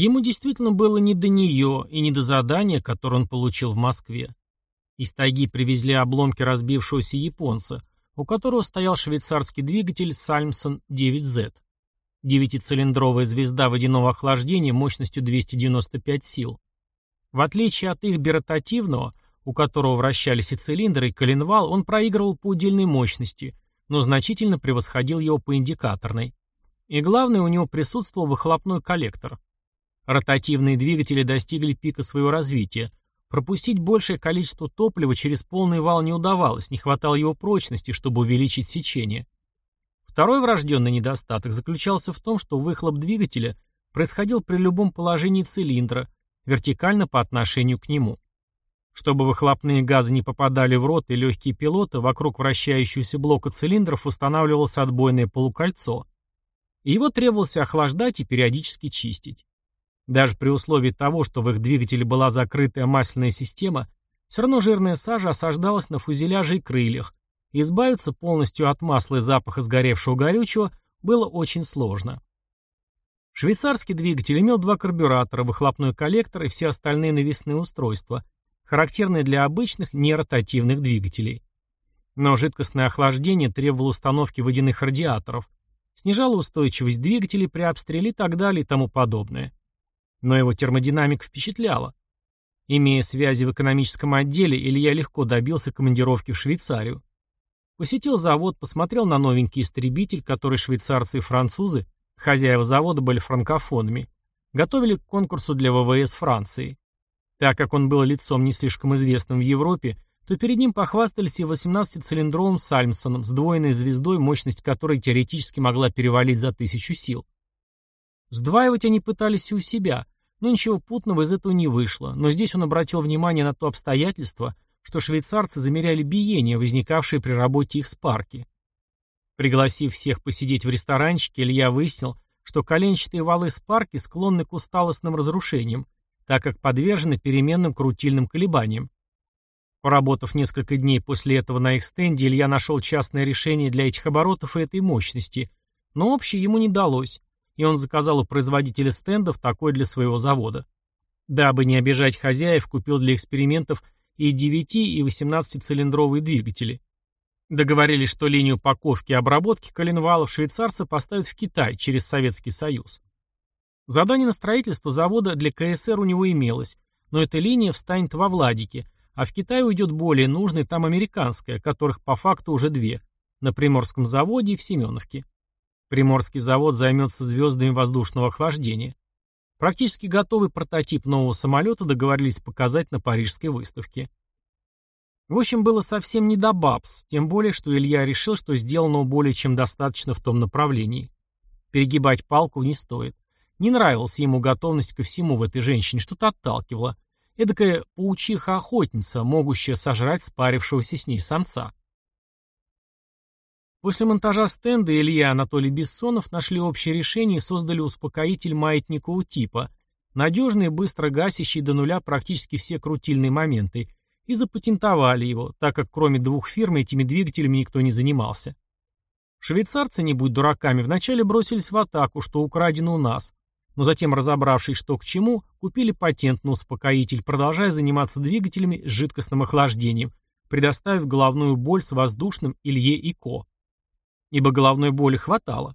Ему действительно было не до нее и не до задания, которое он получил в Москве. Из тайги привезли обломки разбившегося японца, у которого стоял швейцарский двигатель Salmson 9Z. Девятицилиндровая звезда водяного охлаждения мощностью 295 сил. В отличие от их беротативного, у которого вращались и цилиндры, и коленвал, он проигрывал по удельной мощности, но значительно превосходил его по индикаторной. И главное, у него присутствовал выхлопной коллектор. Ротативные двигатели достигли пика своего развития. Пропустить большее количество топлива через полный вал не удавалось, не хватало его прочности, чтобы увеличить сечение. Второй врожденный недостаток заключался в том, что выхлоп двигателя происходил при любом положении цилиндра, вертикально по отношению к нему. Чтобы выхлопные газы не попадали в рот и легкие пилоты, вокруг вращающегося блока цилиндров устанавливалось отбойное полукольцо. Его требовалось охлаждать и периодически чистить. Даже при условии того, что в их двигателе была закрытая масляная система, все равно жирная сажа осаждалась на фюзеляже и крыльях, и избавиться полностью от масла и запаха сгоревшего горючего было очень сложно. Швейцарский двигатель имел два карбюратора, выхлопной коллектор и все остальные навесные устройства, характерные для обычных неротативных двигателей. Но жидкостное охлаждение требовало установки водяных радиаторов, снижало устойчивость двигателей при обстреле и так далее и тому подобное. Но его термодинамика впечатляла. Имея связи в экономическом отделе, Илья легко добился командировки в Швейцарию. Посетил завод, посмотрел на новенький истребитель, который швейцарцы и французы, хозяева завода были франкофонами, готовили к конкурсу для ВВС Франции. Так как он был лицом не слишком известным в Европе, то перед ним похвастались и 18-цилиндровым Сальмсоном, сдвоенной звездой, мощность которой теоретически могла перевалить за тысячу сил. Сдваивать они пытались и у себя, но ничего путного из этого не вышло, но здесь он обратил внимание на то обстоятельство, что швейцарцы замеряли биение, возникавшее при работе их спарки. Пригласив всех посидеть в ресторанчике, Илья выяснил, что коленчатые валы спарки склонны к усталостным разрушениям, так как подвержены переменным крутильным колебаниям. Поработав несколько дней после этого на их стенде, Илья нашел частное решение для этих оборотов и этой мощности, но общее ему не далось, и он заказал у производителя стендов такой для своего завода. Дабы не обижать хозяев, купил для экспериментов и 9 и 18-цилиндровые двигатели. Договорились, что линию упаковки и обработки коленвалов швейцарцы поставят в Китай через Советский Союз. Задание на строительство завода для КСР у него имелось, но эта линия встанет во Владике, а в Китай уйдет более нужная там американская, которых по факту уже две, на Приморском заводе и в Семеновке. Приморский завод займется звездами воздушного охлаждения. Практически готовый прототип нового самолета договорились показать на парижской выставке. В общем, было совсем не до бабс, тем более, что Илья решил, что сделано более чем достаточно в том направлении. Перегибать палку не стоит. Не нравилась ему готовность ко всему в этой женщине, что-то отталкивало. Эдакая паучиха-охотница, могущая сожрать спарившегося с ней самца. После монтажа стенда Илья и Анатолий Бессонов нашли общее решение и создали успокоитель маятникового типа, надежный, быстро гасящий до нуля практически все крутильные моменты, и запатентовали его, так как кроме двух фирм этими двигателями никто не занимался. Швейцарцы, не будь дураками, вначале бросились в атаку, что украдено у нас, но затем, разобравшись, что к чему, купили патент на успокоитель, продолжая заниматься двигателями с жидкостным охлаждением, предоставив головную боль с воздушным Илье и Ко ибо головной боли хватало.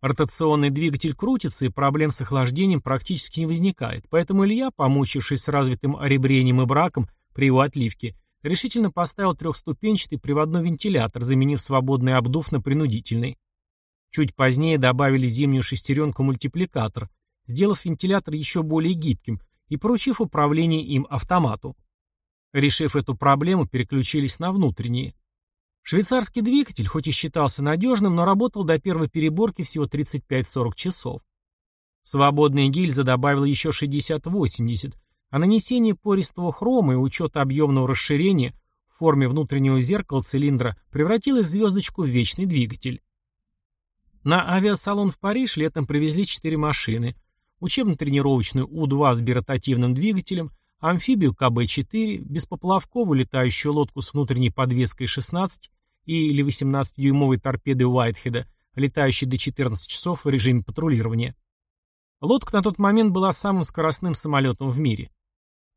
Ротационный двигатель крутится, и проблем с охлаждением практически не возникает, поэтому Илья, помучившись с развитым оребрением и браком при его отливке, решительно поставил трехступенчатый приводной вентилятор, заменив свободный обдув на принудительный. Чуть позднее добавили зимнюю шестеренку-мультипликатор, сделав вентилятор еще более гибким и поручив управление им автомату. Решив эту проблему, переключились на внутренние. Швейцарский двигатель, хоть и считался надежным, но работал до первой переборки всего 35-40 часов. Свободная гильза добавила еще 60-80, а нанесение пористого хрома и учет объемного расширения в форме внутреннего зеркала цилиндра превратил их звездочку в вечный двигатель. На авиасалон в Париж летом привезли 4 машины. Учебно-тренировочную У-2 с биротативным двигателем, амфибию КБ-4, беспоплавковую летающую лодку с внутренней подвеской 16 или 18-дюймовой торпеды Уайтхеда, летающей до 14 часов в режиме патрулирования. Лодка на тот момент была самым скоростным самолетом в мире.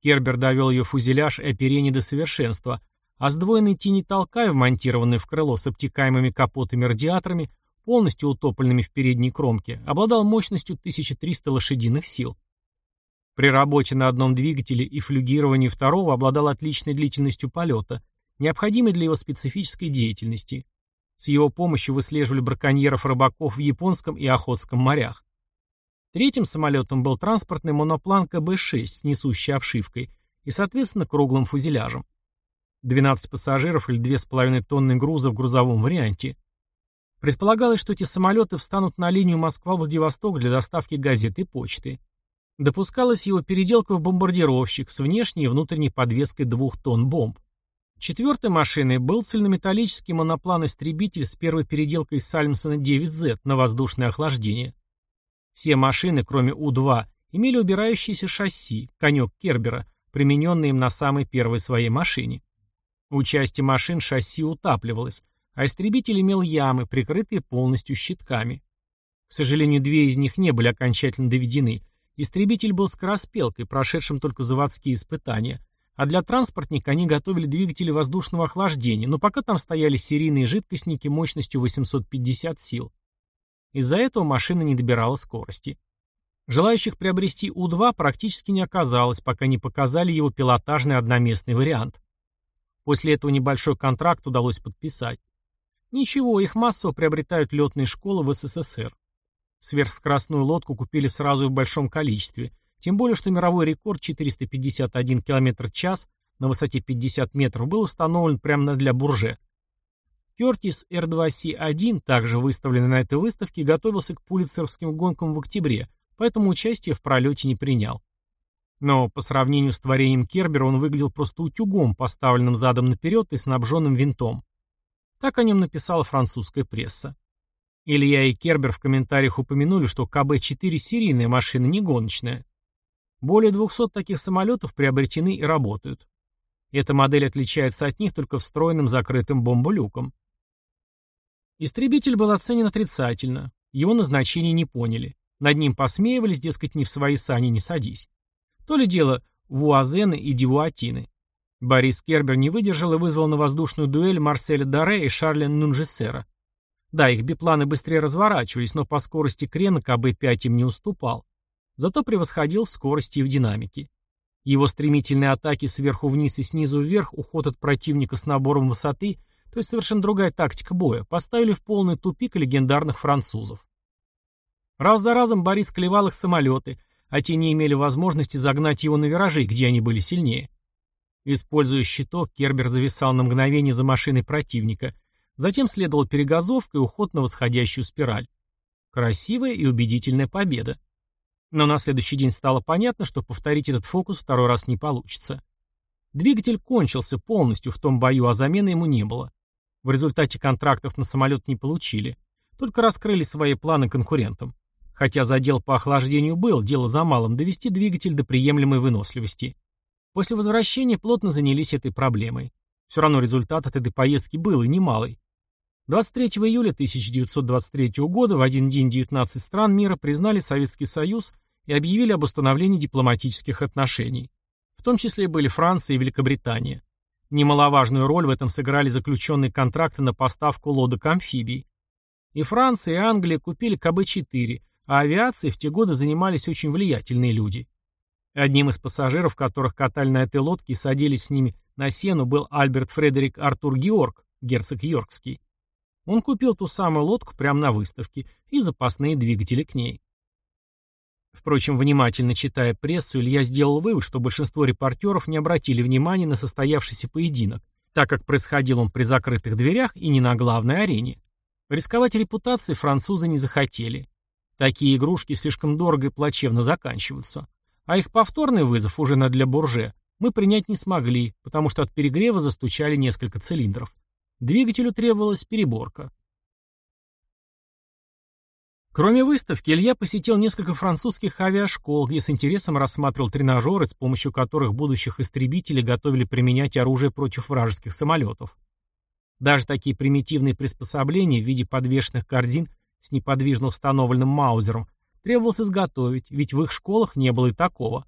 Кербер довел ее фузеляж и оперение до совершенства, а сдвоенный тени толкай, вмонтированный в крыло с обтекаемыми капотами-радиаторами, полностью утопленными в передней кромке, обладал мощностью 1300 лошадиных сил. При работе на одном двигателе и флюгировании второго обладал отличной длительностью полета, необходимой для его специфической деятельности. С его помощью выслеживали браконьеров-рыбаков в Японском и Охотском морях. Третьим самолетом был транспортный моноплан КБ-6 с несущей обшивкой и, соответственно, круглым фузеляжем. 12 пассажиров или 2,5 тонны груза в грузовом варианте. Предполагалось, что эти самолеты встанут на линию Москва-Владивосток для доставки газет и почты. Допускалась его переделка в бомбардировщик с внешней и внутренней подвеской двух тонн бомб. Четвертой машиной был цельнометаллический моноплан-истребитель с первой переделкой Сальмсона 9Z на воздушное охлаждение. Все машины, кроме У-2, имели убирающиеся шасси, конек Кербера, примененный им на самой первой своей машине. У части машин шасси утапливалось, а истребитель имел ямы, прикрытые полностью щитками. К сожалению, две из них не были окончательно доведены. Истребитель был скороспелкой, прошедшим только заводские испытания, а для транспортника они готовили двигатели воздушного охлаждения, но пока там стояли серийные жидкостники мощностью 850 сил. Из-за этого машина не добирала скорости. Желающих приобрести У-2 практически не оказалось, пока не показали его пилотажный одноместный вариант. После этого небольшой контракт удалось подписать. Ничего, их массово приобретают летные школы в СССР. Сверхскоростную лодку купили сразу в большом количестве, тем более, что мировой рекорд 451 км в час на высоте 50 метров был установлен прямо для Бурже. Кертис R2C1, также выставленный на этой выставке, готовился к пулицеровским гонкам в октябре, поэтому участие в пролете не принял. Но по сравнению с творением Кербера он выглядел просто утюгом, поставленным задом наперед и снабженным винтом. Так о нем написала французская пресса. Илья и Кербер в комментариях упомянули, что КБ-4 серийная машина, не гоночная. Более 200 таких самолетов приобретены и работают. Эта модель отличается от них только встроенным закрытым бомболюком. Истребитель был оценен отрицательно. Его назначение не поняли. Над ним посмеивались, дескать, не в свои сани не садись. То ли дело Вуазены и Дивуатины. Борис Кербер не выдержал и вызвал на воздушную дуэль Марселя Даре и Шарля Нунжесера. Да, их бипланы быстрее разворачивались, но по скорости крена КБ-5 им не уступал. Зато превосходил в скорости и в динамике. Его стремительные атаки сверху вниз и снизу вверх, уход от противника с набором высоты, то есть совершенно другая тактика боя, поставили в полный тупик легендарных французов. Раз за разом Борис клевал их самолеты, а те не имели возможности загнать его на виражи, где они были сильнее. Используя щиток, Кербер зависал на мгновение за машиной противника. Затем следовала перегазовка и уход на восходящую спираль. Красивая и убедительная победа. Но на следующий день стало понятно, что повторить этот фокус второй раз не получится. Двигатель кончился полностью в том бою, а замены ему не было. В результате контрактов на самолет не получили. Только раскрыли свои планы конкурентам. Хотя задел по охлаждению был, дело за малым – довести двигатель до приемлемой выносливости. После возвращения плотно занялись этой проблемой. Все равно результат от этой поездки был и немалый. 23 июля 1923 года в один день 19 стран мира признали Советский Союз и объявили об установлении дипломатических отношений. В том числе были Франция и Великобритания. Немаловажную роль в этом сыграли заключенные контракты на поставку лодок-амфибий. И Франция, и Англия купили КБ-4, а авиацией в те годы занимались очень влиятельные люди. Одним из пассажиров, которых катали на этой лодке и садились с ними на сену, был Альберт Фредерик Артур Георг, герцог Йоркский. Он купил ту самую лодку прямо на выставке и запасные двигатели к ней. Впрочем, внимательно читая прессу, Илья сделал вывод, что большинство репортеров не обратили внимания на состоявшийся поединок, так как происходил он при закрытых дверях и не на главной арене. Рисковать репутацией французы не захотели. Такие игрушки слишком дорого и плачевно заканчиваются. А их повторный вызов уже на для Бурже мы принять не смогли, потому что от перегрева застучали несколько цилиндров. Двигателю требовалась переборка. Кроме выставки, Илья посетил несколько французских авиашкол, где с интересом рассматривал тренажеры, с помощью которых будущих истребителей готовили применять оружие против вражеских самолетов. Даже такие примитивные приспособления в виде подвешенных корзин с неподвижно установленным маузером требовалось изготовить, ведь в их школах не было и такого.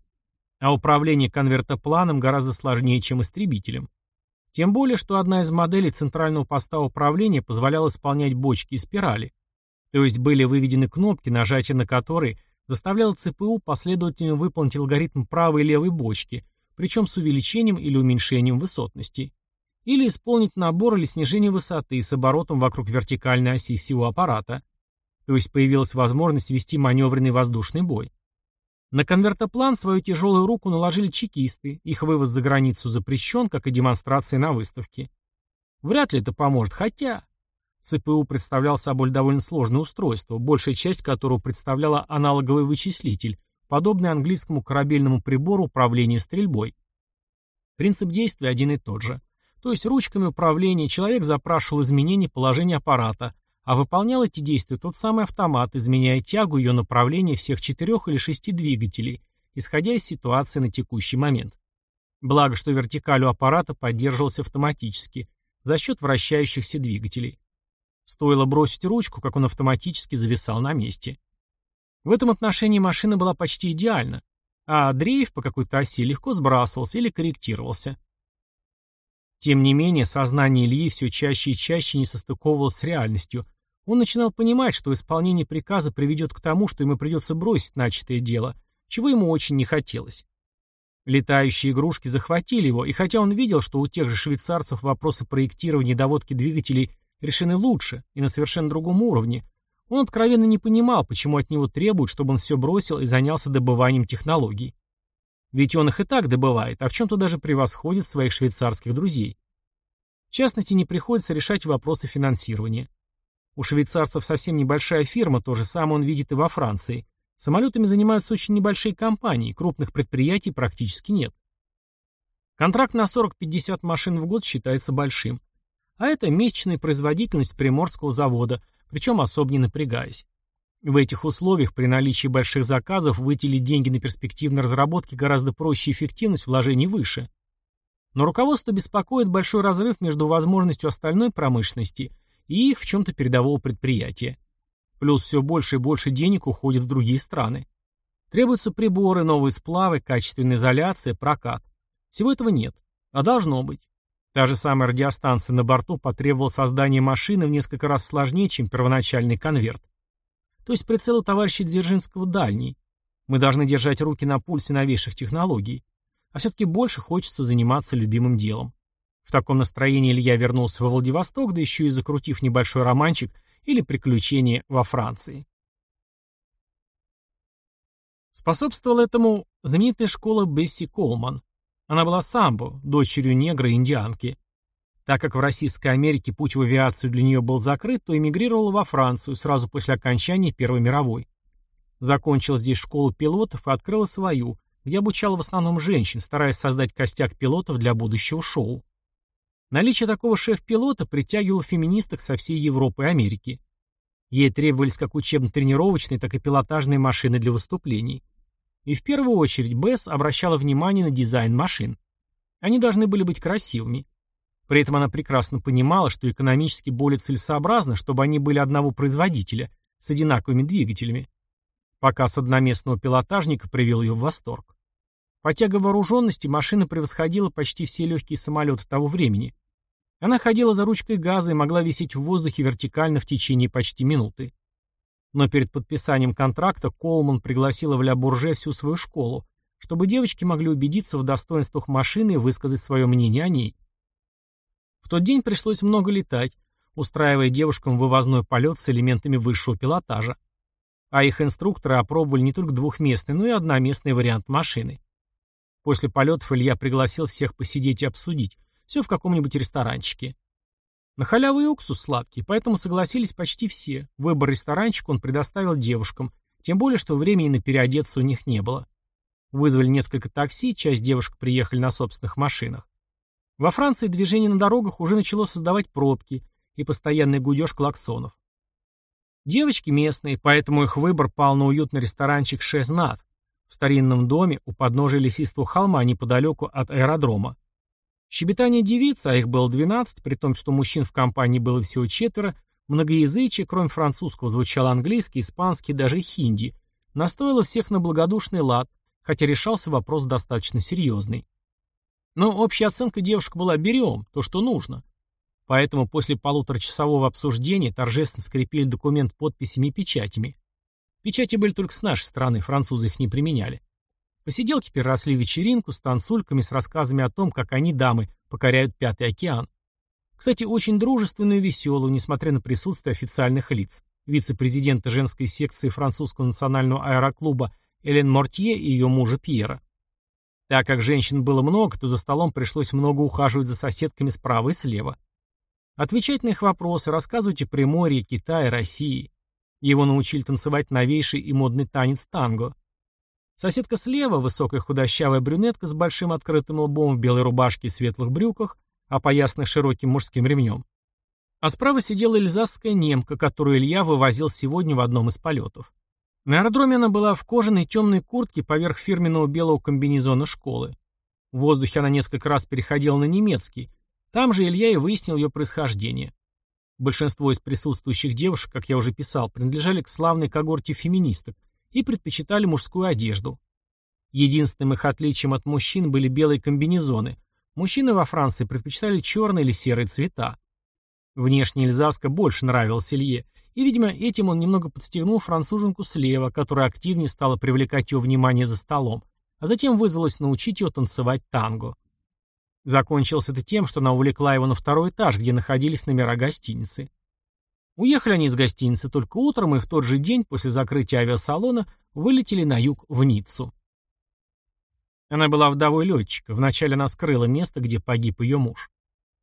А управление конвертопланом гораздо сложнее, чем истребителем. Тем более, что одна из моделей центрального поста управления позволяла исполнять бочки и спирали. То есть были выведены кнопки, нажатие на которые заставляло ЦПУ последовательно выполнить алгоритм правой и левой бочки, причем с увеличением или уменьшением высотности. Или исполнить набор или снижение высоты с оборотом вокруг вертикальной оси всего аппарата. То есть появилась возможность вести маневренный воздушный бой. На конвертоплан свою тяжелую руку наложили чекисты, их вывоз за границу запрещен, как и демонстрации на выставке. Вряд ли это поможет, хотя... ЦПУ представлял собой довольно сложное устройство, большая часть которого представляла аналоговый вычислитель, подобный английскому корабельному прибору управления стрельбой. Принцип действия один и тот же. То есть ручками управления человек запрашивал изменение положения аппарата, а выполнял эти действия тот самый автомат, изменяя тягу ее направления всех четырех или шести двигателей, исходя из ситуации на текущий момент. Благо, что вертикаль у аппарата поддерживался автоматически, за счет вращающихся двигателей. Стоило бросить ручку, как он автоматически зависал на месте. В этом отношении машина была почти идеальна, а дрейф по какой-то оси легко сбрасывался или корректировался. Тем не менее, сознание Ильи все чаще и чаще не состыковывалось с реальностью. Он начинал понимать, что исполнение приказа приведет к тому, что ему придется бросить начатое дело, чего ему очень не хотелось. Летающие игрушки захватили его, и хотя он видел, что у тех же швейцарцев вопросы проектирования и доводки двигателей решены лучше и на совершенно другом уровне, он откровенно не понимал, почему от него требуют, чтобы он все бросил и занялся добыванием технологий. Ведь он их и так добывает, а в чем-то даже превосходит своих швейцарских друзей. В частности, не приходится решать вопросы финансирования. У швейцарцев совсем небольшая фирма, то же самое он видит и во Франции. Самолетами занимаются очень небольшие компании, крупных предприятий практически нет. Контракт на 40-50 машин в год считается большим. А это месячная производительность приморского завода, причем особо не напрягаясь. В этих условиях при наличии больших заказов выделить деньги на перспективные разработки гораздо проще и эффективность вложений выше. Но руководство беспокоит большой разрыв между возможностью остальной промышленности и их в чем-то передового предприятия. Плюс все больше и больше денег уходит в другие страны. Требуются приборы, новые сплавы, качественная изоляция, прокат. Всего этого нет. А должно быть. Та же самая радиостанция на борту потребовала создания машины в несколько раз сложнее, чем первоначальный конверт. То есть прицел у товарища Дзержинского дальний. Мы должны держать руки на пульсе новейших технологий. А все-таки больше хочется заниматься любимым делом. В таком настроении Илья вернулся во Владивосток, да еще и закрутив небольшой романчик или приключение во Франции. Способствовала этому знаменитая школа Бесси Колман. Она была самбо, дочерью негра и индианки. Так как в Российской Америке путь в авиацию для нее был закрыт, то эмигрировала во Францию сразу после окончания Первой мировой. Закончила здесь школу пилотов и открыла свою, где обучала в основном женщин, стараясь создать костяк пилотов для будущего шоу. Наличие такого шеф-пилота притягивало феминисток со всей Европы и Америки. Ей требовались как учебно-тренировочные, так и пилотажные машины для выступлений. И в первую очередь Бесс обращала внимание на дизайн машин. Они должны были быть красивыми. При этом она прекрасно понимала, что экономически более целесообразно, чтобы они были одного производителя, с одинаковыми двигателями. Показ одноместного пилотажника привел ее в восторг. По тяге вооруженности машина превосходила почти все легкие самолеты того времени. Она ходила за ручкой газа и могла висеть в воздухе вертикально в течение почти минуты. Но перед подписанием контракта Колман пригласила в Ля Бурже всю свою школу, чтобы девочки могли убедиться в достоинствах машины и высказать свое мнение о ней. В тот день пришлось много летать, устраивая девушкам вывозной полет с элементами высшего пилотажа. А их инструкторы опробовали не только двухместный, но и одноместный вариант машины. После полетов Илья пригласил всех посидеть и обсудить. Все в каком-нибудь ресторанчике. На халяву и уксус сладкий, поэтому согласились почти все. Выбор ресторанчика он предоставил девушкам, тем более, что времени на переодеться у них не было. Вызвали несколько такси, часть девушек приехали на собственных машинах. Во Франции движение на дорогах уже начало создавать пробки и постоянный гудеж клаксонов. Девочки местные, поэтому их выбор пал на уютный ресторанчик «Шезнат» в старинном доме у подножия лесистого холма неподалеку от аэродрома. Щебетание девиц, а их было 12, при том, что мужчин в компании было всего четверо, многоязычие, кроме французского, звучало английский, испанский, даже хинди, настроила всех на благодушный лад, хотя решался вопрос достаточно серьезный. Но общая оценка девушек была «берем, то, что нужно». Поэтому после полуторачасового обсуждения торжественно скрепили документ подписями и печатями. Печати были только с нашей стороны, французы их не применяли. Посиделки переросли в вечеринку с танцульками с рассказами о том, как они, дамы, покоряют Пятый океан. Кстати, очень дружественную и веселую, несмотря на присутствие официальных лиц. Вице-президента женской секции французского национального аэроклуба Элен Мортье и ее мужа Пьера. Так как женщин было много, то за столом пришлось много ухаживать за соседками справа и слева. Отвечать на их вопросы, рассказывать о Приморье, Китае, России. Его научили танцевать новейший и модный танец танго. Соседка слева, высокая худощавая брюнетка с большим открытым лбом в белой рубашке и светлых брюках, опоясанных широким мужским ремнем. А справа сидела эльзасская немка, которую Илья вывозил сегодня в одном из полетов. На аэродроме она была в кожаной темной куртке поверх фирменного белого комбинезона школы. В воздухе она несколько раз переходила на немецкий. Там же Илья и выяснил ее происхождение. Большинство из присутствующих девушек, как я уже писал, принадлежали к славной когорте феминисток и предпочитали мужскую одежду. Единственным их отличием от мужчин были белые комбинезоны. Мужчины во Франции предпочитали черные или серые цвета. Внешне Эльзаска больше нравилась Илье, и, видимо, этим он немного подстегнул француженку слева, которая активнее стала привлекать его внимание за столом, а затем вызвалась научить его танцевать танго. Закончилось это тем, что она увлекла его на второй этаж, где находились номера гостиницы. Уехали они из гостиницы только утром и в тот же день после закрытия авиасалона вылетели на юг в Ниццу. Она была вдовой летчика, вначале она скрыла место, где погиб ее муж.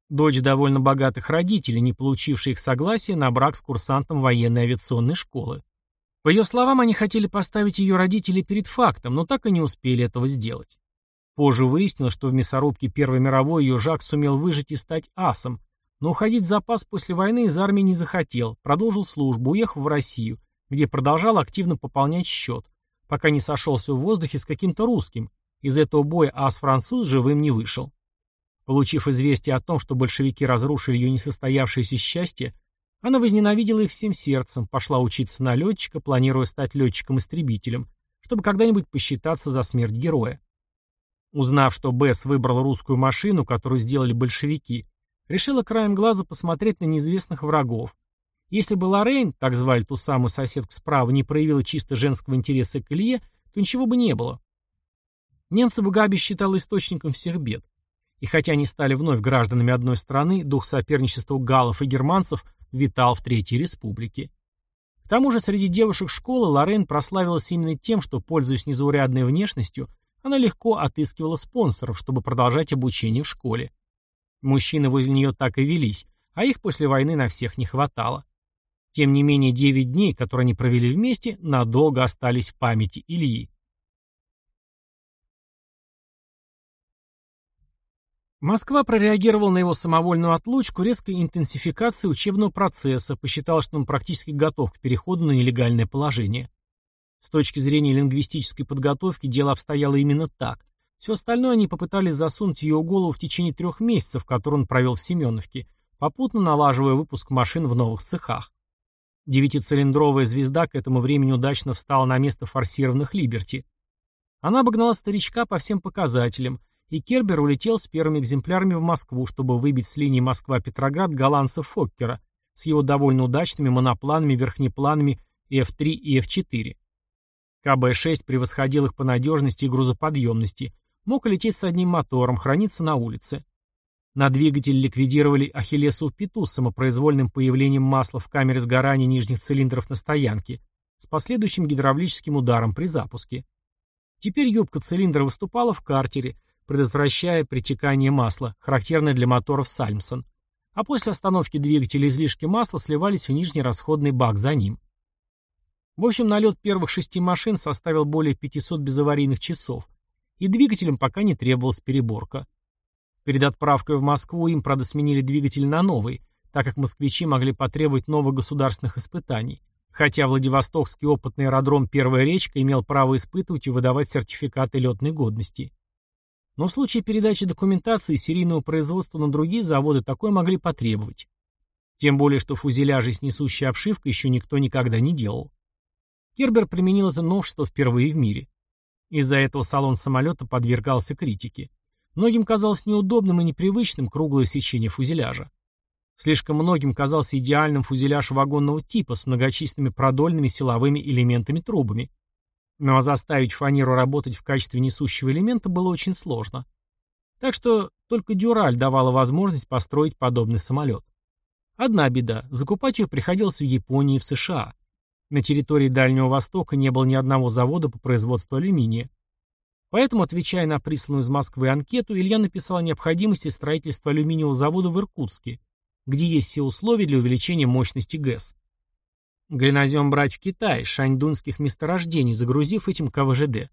Дочь довольно богатых родителей, не получившая их согласия на брак с курсантом военной авиационной школы. По ее словам, они хотели поставить ее родителей перед фактом, но так и не успели этого сделать. Позже выяснилось, что в мясорубке Первой мировой ее Жак сумел выжить и стать асом, но уходить в запас после войны из армии не захотел, продолжил службу, уехав в Россию, где продолжал активно пополнять счет, пока не сошелся в воздухе с каким-то русским. Из этого боя ас-француз живым не вышел. Получив известие о том, что большевики разрушили ее несостоявшееся счастье, она возненавидела их всем сердцем, пошла учиться на летчика, планируя стать летчиком-истребителем, чтобы когда-нибудь посчитаться за смерть героя. Узнав, что Бесс выбрал русскую машину, которую сделали большевики, Решила краем глаза посмотреть на неизвестных врагов. Если бы Лоррейн, так звали ту самую соседку справа, не проявила чисто женского интереса к Илье, то ничего бы не было. Немцы бы Габи считал источником всех бед. И хотя они стали вновь гражданами одной страны, дух соперничества галлов и германцев витал в Третьей Республике. К тому же среди девушек школы Лорен прославилась именно тем, что, пользуясь незаурядной внешностью, она легко отыскивала спонсоров, чтобы продолжать обучение в школе. Мужчины возле нее так и велись, а их после войны на всех не хватало. Тем не менее, девять дней, которые они провели вместе, надолго остались в памяти Ильи. Москва прореагировала на его самовольную отлучку резкой интенсификацией учебного процесса, посчитала, что он практически готов к переходу на нелегальное положение. С точки зрения лингвистической подготовки дело обстояло именно так. Все остальное они попытались засунуть в голову в течение трех месяцев, которые он провел в Семеновке, попутно налаживая выпуск машин в новых цехах. Девятицилиндровая звезда к этому времени удачно встала на место форсированных «Либерти». Она обогнала старичка по всем показателям, и Кербер улетел с первыми экземплярами в Москву, чтобы выбить с линии Москва-Петроград голландца Фоккера с его довольно удачными монопланами, верхнепланами F3 и F4. КБ-6 превосходил их по надежности и грузоподъемности, Мог лететь с одним мотором, храниться на улице. На двигатель ликвидировали Ахиллесову пету с самопроизвольным появлением масла в камере сгорания нижних цилиндров на стоянке с последующим гидравлическим ударом при запуске. Теперь юбка цилиндра выступала в картере, предотвращая притекание масла, характерное для моторов Сальмсон. А после остановки двигателя излишки масла сливались в нижний расходный бак за ним. В общем, налет первых шести машин составил более 500 безаварийных часов, и двигателям пока не требовалась переборка. Перед отправкой в Москву им, правда, сменили двигатель на новый, так как москвичи могли потребовать новых государственных испытаний, хотя Владивостокский опытный аэродром «Первая речка» имел право испытывать и выдавать сертификаты летной годности. Но в случае передачи документации серийного производства на другие заводы такое могли потребовать. Тем более, что фузеляжи с несущей обшивкой еще никто никогда не делал. Кербер применил это новшество впервые в мире. Из-за этого салон самолета подвергался критике. Многим казалось неудобным и непривычным круглое сечение фюзеляжа. Слишком многим казался идеальным фюзеляж вагонного типа с многочисленными продольными силовыми элементами-трубами. Но заставить фанеру работать в качестве несущего элемента было очень сложно. Так что только Дюраль давала возможность построить подобный самолет. Одна беда – закупать ее приходилось в Японии и в США. На территории Дальнего Востока не было ни одного завода по производству алюминия. Поэтому, отвечая на присланную из Москвы анкету, Илья написал о необходимости строительства алюминиевого завода в Иркутске, где есть все условия для увеличения мощности ГЭС. Глинозем брать в Китай, шаньдунских месторождений, загрузив этим КВЖД.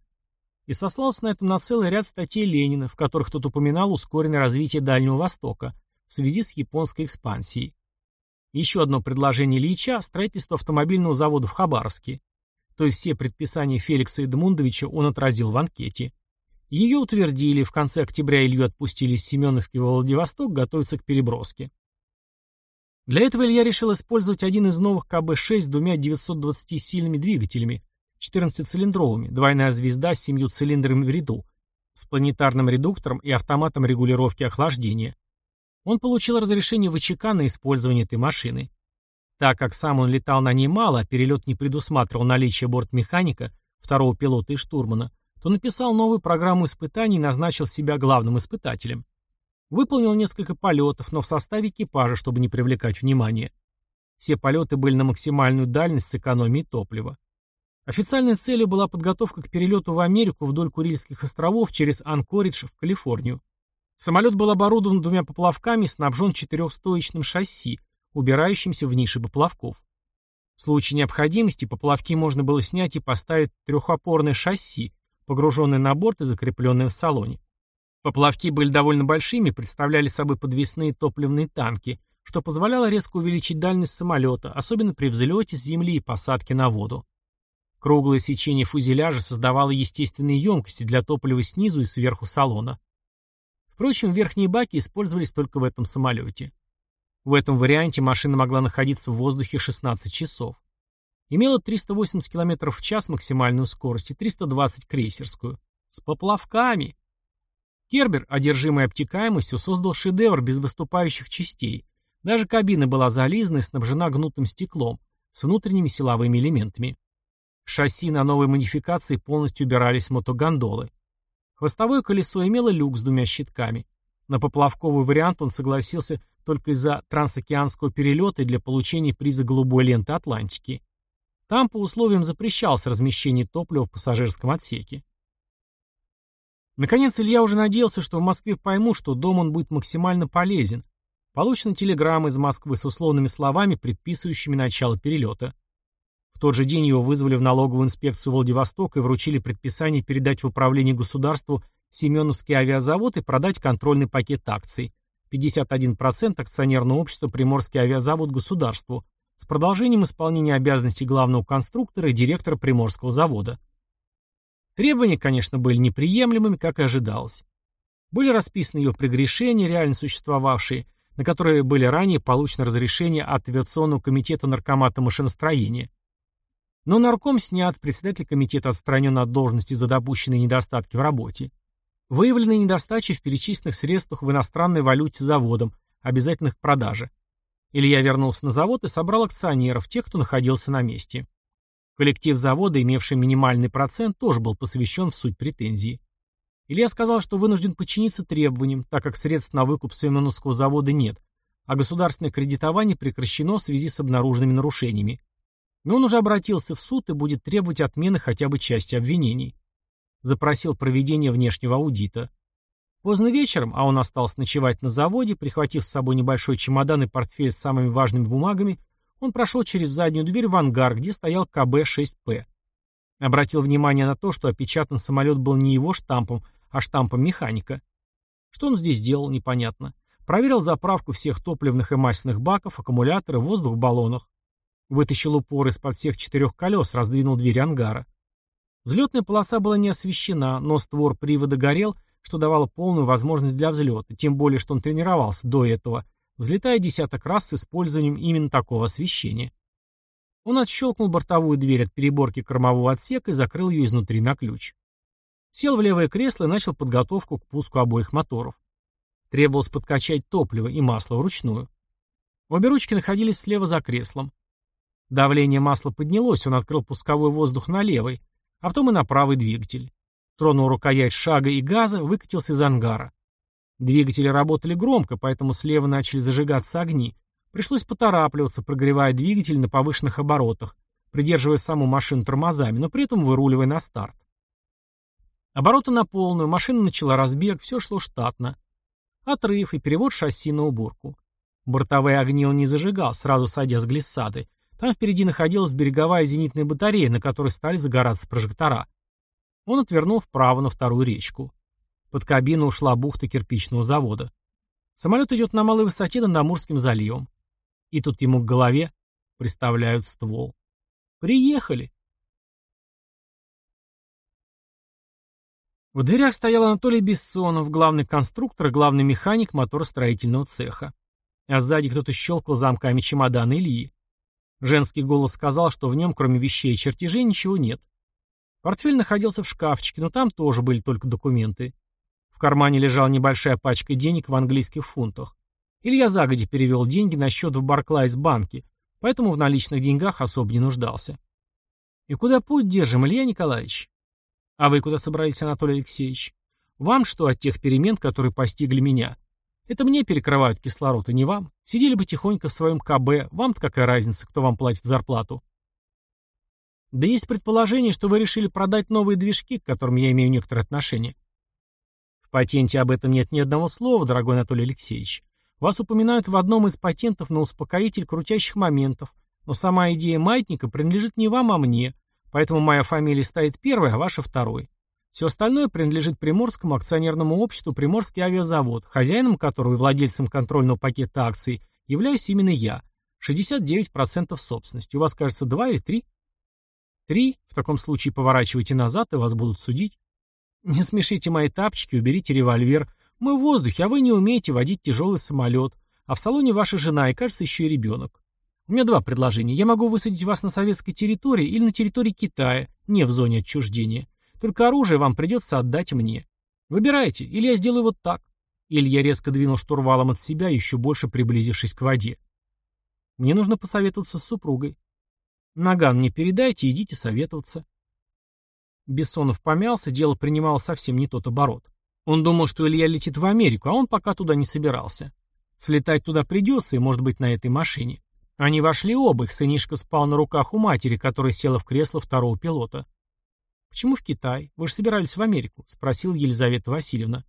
И сослался на это на целый ряд статей Ленина, в которых тот упоминал ускоренное развитие Дальнего Востока в связи с японской экспансией. Еще одно предложение Ильича – строительство автомобильного завода в Хабаровске. То есть все предписания Феликса Эдмундовича он отразил в анкете. Ее утвердили, в конце октября Илью отпустили из Семеновки во Владивосток готовиться к переброске. Для этого Илья решил использовать один из новых КБ-6 с двумя 920-сильными двигателями, 14-цилиндровыми, двойная звезда с семью цилиндрами в ряду, с планетарным редуктором и автоматом регулировки охлаждения. Он получил разрешение ВЧК на использование этой машины. Так как сам он летал на ней мало, а перелет не предусматривал наличие бортмеханика, второго пилота и штурмана, то написал новую программу испытаний и назначил себя главным испытателем. Выполнил несколько полетов, но в составе экипажа, чтобы не привлекать внимания. Все полеты были на максимальную дальность с экономией топлива. Официальной целью была подготовка к перелету в Америку вдоль Курильских островов через Анкоридж в Калифорнию. Самолет был оборудован двумя поплавками и снабжен четырехстоечным шасси, убирающимся в ниши поплавков. В случае необходимости поплавки можно было снять и поставить трехопорное шасси, погруженное на борт и закрепленное в салоне. Поплавки были довольно большими, представляли собой подвесные топливные танки, что позволяло резко увеличить дальность самолета, особенно при взлете с земли и посадке на воду. Круглое сечение фюзеляжа создавало естественные емкости для топлива снизу и сверху салона. Впрочем, верхние баки использовались только в этом самолете. В этом варианте машина могла находиться в воздухе 16 часов. Имела 380 км в час максимальную скорость и 320 крейсерскую. С поплавками! Кербер, одержимый обтекаемостью, создал шедевр без выступающих частей. Даже кабина была зализана и снабжена гнутым стеклом, с внутренними силовыми элементами. Шасси на новой модификации полностью убирались мотогондолы. Хвостовое колесо имело люк с двумя щитками. На поплавковый вариант он согласился только из-за трансокеанского перелета и для получения приза голубой ленты Атлантики. Там по условиям запрещалось размещение топлива в пассажирском отсеке. Наконец, Илья уже надеялся, что в Москве поймут, что дом он будет максимально полезен. Получена телеграмма из Москвы с условными словами, предписывающими начало перелета. В тот же день его вызвали в налоговую инспекцию Владивостока и вручили предписание передать в управление государству Семеновский авиазавод и продать контрольный пакет акций. 51% акционерного общества Приморский авиазавод государству с продолжением исполнения обязанностей главного конструктора и директора Приморского завода. Требования, конечно, были неприемлемыми, как и ожидалось. Были расписаны ее прегрешения, реально существовавшие, на которые были ранее получены разрешения от Авиационного комитета наркомата машиностроения. Но нарком снят, председатель комитета отстранен от должности за допущенные недостатки в работе. Выявлены недостачи в перечисленных средствах в иностранной валюте заводом, обязательных к продаже. Илья вернулся на завод и собрал акционеров, тех, кто находился на месте. Коллектив завода, имевший минимальный процент, тоже был посвящен в суть претензии. Илья сказал, что вынужден подчиниться требованиям, так как средств на выкуп Семеновского завода нет, а государственное кредитование прекращено в связи с обнаруженными нарушениями. Но он уже обратился в суд и будет требовать отмены хотя бы части обвинений. Запросил проведение внешнего аудита. Поздно вечером, а он остался ночевать на заводе, прихватив с собой небольшой чемодан и портфель с самыми важными бумагами, он прошел через заднюю дверь в ангар, где стоял КБ-6П. Обратил внимание на то, что опечатан самолет был не его штампом, а штампом механика. Что он здесь делал, непонятно. Проверил заправку всех топливных и масляных баков, аккумуляторы, воздух в баллонах. Вытащил упор из-под всех четырех колес, раздвинул дверь ангара. Взлетная полоса была не освещена, но створ привода горел, что давало полную возможность для взлета, тем более, что он тренировался до этого – взлетая десяток раз с использованием именно такого освещения. Он отщелкнул бортовую дверь от переборки кормового отсека и закрыл ее изнутри на ключ. Сел в левое кресло и начал подготовку к пуску обоих моторов. Требовалось подкачать топливо и масло вручную. Обе ручки находились слева за креслом. Давление масла поднялось, он открыл пусковой воздух на левый, а потом и на правый двигатель. Тронул рукоять шага и газа, выкатился из ангара. Двигатели работали громко, поэтому слева начали зажигаться огни, Пришлось поторапливаться, прогревая двигатель на повышенных оборотах, придерживая саму машину тормозами, но при этом выруливая на старт. Обороты на полную, машина начала разбег, все шло штатно. Отрыв и перевод шасси на уборку. Бортовые огни он не зажигал, сразу сойдя с глиссады. Там впереди находилась береговая зенитная батарея, на которой стали загораться прожектора. Он отвернул вправо на вторую речку. Под кабину ушла бухта кирпичного завода. Самолет идет на малой высоте над Амурским заливом. И тут ему к голове приставляют ствол. Приехали. В дверях стоял Анатолий Бессонов, главный конструктор и главный механик моторостроительного цеха. А сзади кто-то щелкал замками чемодана Ильи. Женский голос сказал, что в нем, кроме вещей и чертежей, ничего нет. Портфель находился в шкафчике, но там тоже были только документы. В кармане лежала небольшая пачка денег в английских фунтах. Илья загоди перевел деньги на счет в Барклайс банке, поэтому в наличных деньгах особо не нуждался. «И куда путь держим, Илья Николаевич?» «А вы куда собрались, Анатолий Алексеевич?» «Вам что от тех перемен, которые постигли меня?» «Это мне перекрывают кислород, а не вам. Сидели бы тихонько в своем КБ, вам-то какая разница, кто вам платит зарплату?» «Да есть предположение, что вы решили продать новые движки, к которым я имею некоторое отношение». «В патенте об этом нет ни одного слова, дорогой Анатолий Алексеевич. Вас упоминают в одном из патентов на успокоитель крутящих моментов, но сама идея маятника принадлежит не вам, а мне, поэтому моя фамилия стоит первой, а ваша второй. Все остальное принадлежит Приморскому акционерному обществу «Приморский авиазавод», хозяином которого и владельцем контрольного пакета акций являюсь именно я. 69% собственности. У вас, кажется, два или три? Три. В таком случае поворачивайте назад, и вас будут судить. Не смешите мои тапчики, уберите револьвер. Мы в воздухе, а вы не умеете водить тяжелый самолет. А в салоне ваша жена и, кажется, еще и ребенок. У меня два предложения. Я могу высадить вас на советской территории или на территории Китая, не в зоне отчуждения. Только оружие вам придется отдать мне. Выбирайте, или я сделаю вот так. Илья резко двинул штурвалом от себя, еще больше приблизившись к воде. Мне нужно посоветоваться с супругой. Наган мне передайте, идите советоваться. Бессонов помялся, дело принимало совсем не тот оборот. Он думал, что Илья летит в Америку, а он пока туда не собирался. Слетать туда придется, и, может быть, на этой машине. Они вошли оба, их сынишка спал на руках у матери, которая села в кресло второго пилота. «Почему в Китай? Вы же собирались в Америку?» — спросила Елизавета Васильевна.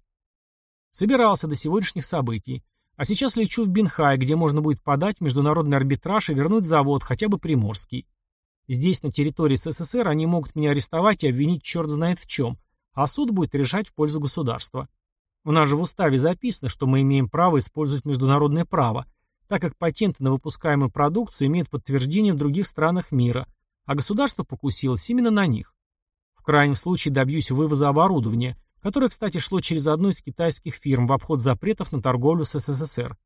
«Собирался до сегодняшних событий. А сейчас лечу в Бинхай, где можно будет подать международный арбитраж и вернуть завод, хотя бы Приморский. Здесь, на территории СССР, они могут меня арестовать и обвинить черт знает в чем, а суд будет решать в пользу государства. У нас же в уставе записано, что мы имеем право использовать международное право, так как патенты на выпускаемую продукцию имеют подтверждение в других странах мира, а государство покусилось именно на них. Крайнем случае добьюсь вывоза оборудования, которое, кстати, шло через одну из китайских фирм в обход запретов на торговлю с СССР.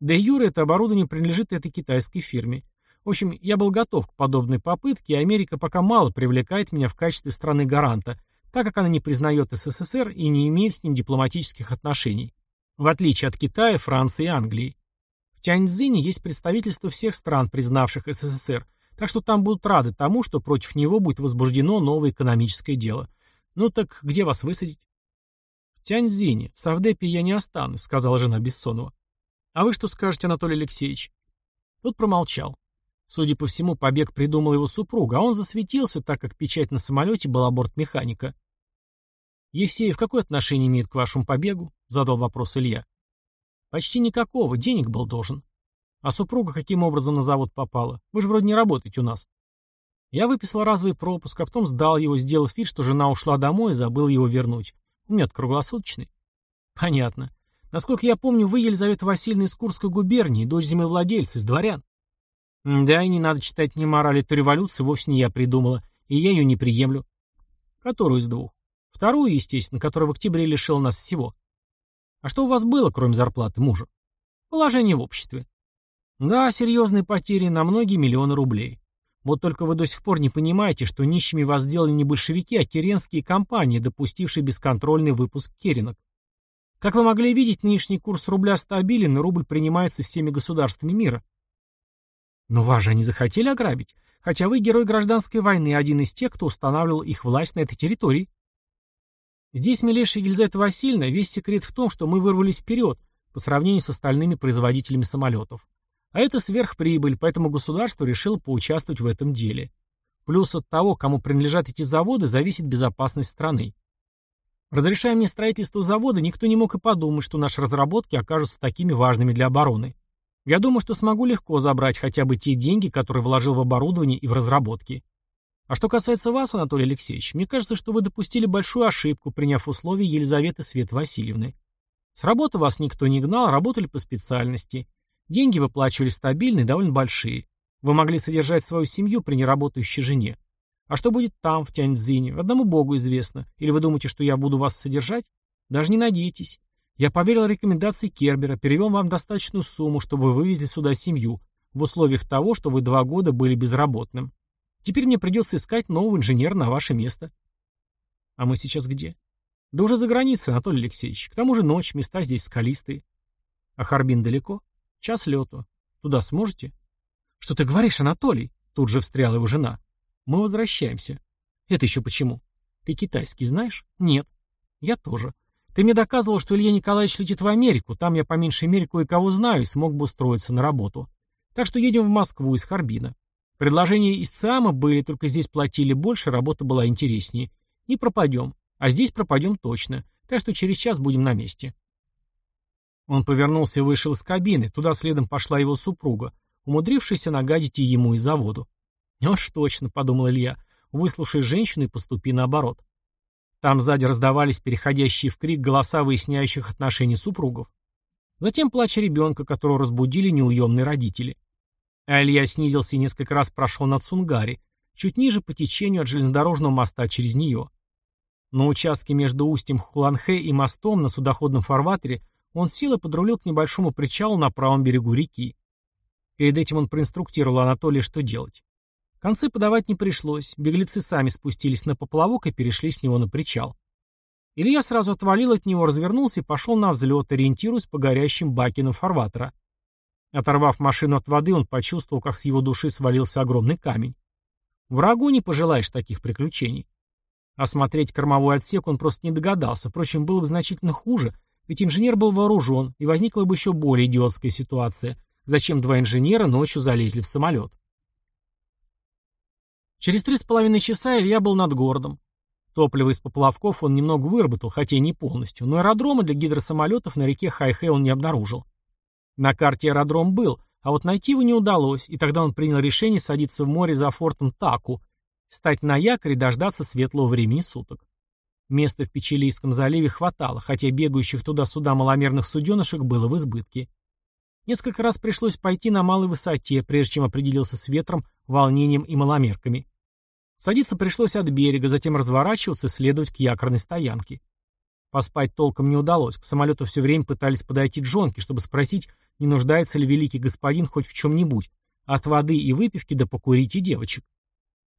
Де юре это оборудование принадлежит этой китайской фирме. В общем, я был готов к подобной попытке, и Америка пока мало привлекает меня в качестве страны-гаранта – так как она не признает СССР и не имеет с ним дипломатических отношений, в отличие от Китая, Франции и Англии. В Тяньцзине есть представительство всех стран, признавших СССР, так что там будут рады тому, что против него будет возбуждено новое экономическое дело. Ну так где вас высадить? В Тяньцзине, в Савдепе я не останусь, сказала жена Бессонова. А вы что скажете, Анатолий Алексеевич? Тот промолчал. Судя по всему, побег придумал его супруга, а он засветился, так как печать на самолете была бортмеханика. «Евсеев какое отношение имеет к вашему побегу?» — задал вопрос Илья. «Почти никакого, денег был должен. А супруга каким образом на завод попала? Вы же вроде не работаете у нас». Я выписал разовый пропуск, а потом сдал его, сделав вид, что жена ушла домой и забыл его вернуть. У меня-то круглосуточный. Понятно. Насколько я помню, вы, Елизавета Васильевна, из Курской губернии, дочь землевладельца, из дворян. Да, и не надо читать ни мораль, эту революцию вовсе не я придумала, и я ее не приемлю. Которую из двух? Вторую, естественно, которая в октябре лишила нас всего. А что у вас было, кроме зарплаты мужа? Положение в обществе. Да, серьезные потери на многие миллионы рублей. Вот только вы до сих пор не понимаете, что нищими вас сделали не большевики, а керенские компании, допустившие бесконтрольный выпуск керенок. Как вы могли видеть, нынешний курс рубля стабилен, и рубль принимается всеми государствами мира. Но вас же они захотели ограбить, хотя вы герой гражданской войны, один из тех, кто устанавливал их власть на этой территории. Здесь, милейшая Елизавета Васильевна, весь секрет в том, что мы вырвались вперед по сравнению с остальными производителями самолетов. А это сверхприбыль, поэтому государство решило поучаствовать в этом деле. Плюс от того, кому принадлежат эти заводы, зависит безопасность страны. Разрешая мне строительство завода, никто не мог и подумать, что наши разработки окажутся такими важными для обороны. Я думаю, что смогу легко забрать хотя бы те деньги, которые вложил в оборудование и в разработки. А что касается вас, Анатолий Алексеевич, мне кажется, что вы допустили большую ошибку, приняв условия Елизаветы Свет Васильевны. С работы вас никто не гнал, работали по специальности. Деньги выплачивали стабильные, довольно большие. Вы могли содержать свою семью при неработающей жене. А что будет там, в Тяньцзине, одному богу известно. Или вы думаете, что я буду вас содержать? Даже не надейтесь. Я поверил рекомендации Кербера, перевел вам достаточную сумму, чтобы вы вывезли сюда семью, в условиях того, что вы два года были безработным. Теперь мне придется искать нового инженера на ваше место. А мы сейчас где? Да уже за границей, Анатолий Алексеевич. К тому же ночь, места здесь скалистые. А Харбин далеко? Час лету. Туда сможете? Что ты говоришь, Анатолий? Тут же встряла его жена. Мы возвращаемся. Это еще почему? Ты китайский знаешь? Нет. Я тоже. Ты мне доказывал, что Илья Николаевич летит в Америку. Там я по меньшей мере кое-кого знаю и смог бы устроиться на работу. Так что едем в Москву из Харбина. Предложения из ЦИАМа были, только здесь платили больше, работа была интереснее. Не пропадем. А здесь пропадем точно. Так что через час будем на месте. Он повернулся и вышел из кабины, туда следом пошла его супруга, умудрившаяся нагадить и ему, и заводу. «Уж точно», — подумал Илья, — «выслушай женщину и поступи наоборот». Там сзади раздавались переходящие в крик голоса выясняющих отношения супругов. Затем плач ребенка, которого разбудили неуемные родители. А Илья снизился и несколько раз прошел над Сунгари, чуть ниже по течению от железнодорожного моста через нее. На участке между устьем Хуланхэ и мостом на судоходном фарватере он силой подрулил к небольшому причалу на правом берегу реки. Перед этим он проинструктировал Анатолия, что делать. Концы подавать не пришлось, беглецы сами спустились на поплавок и перешли с него на причал. Илья сразу отвалил от него, развернулся и пошел на взлет, ориентируясь по горящим бакинам фарватера. Оторвав машину от воды, он почувствовал, как с его души свалился огромный камень. Врагу не пожелаешь таких приключений. Осмотреть кормовой отсек он просто не догадался, впрочем, было бы значительно хуже, ведь инженер был вооружен, и возникла бы еще более идиотская ситуация. Зачем два инженера ночью залезли в самолет? Через три с половиной часа Илья был над городом. Топливо из поплавков он немного выработал, хотя и не полностью, но аэродрома для гидросамолетов на реке Хайхэ он не обнаружил. На карте аэродром был, а вот найти его не удалось, и тогда он принял решение садиться в море за фортом Таку, стать на якорь и дождаться светлого времени суток. Места в Печилийском заливе хватало, хотя бегающих туда-сюда маломерных суденышек было в избытке. Несколько раз пришлось пойти на малой высоте, прежде чем определился с ветром, волнением и маломерками. Садиться пришлось от берега, затем разворачиваться и следовать к якорной стоянке. Поспать толком не удалось, к самолету все время пытались подойти джонки, чтобы спросить, не нуждается ли великий господин хоть в чем-нибудь, от воды и выпивки до покурить и девочек.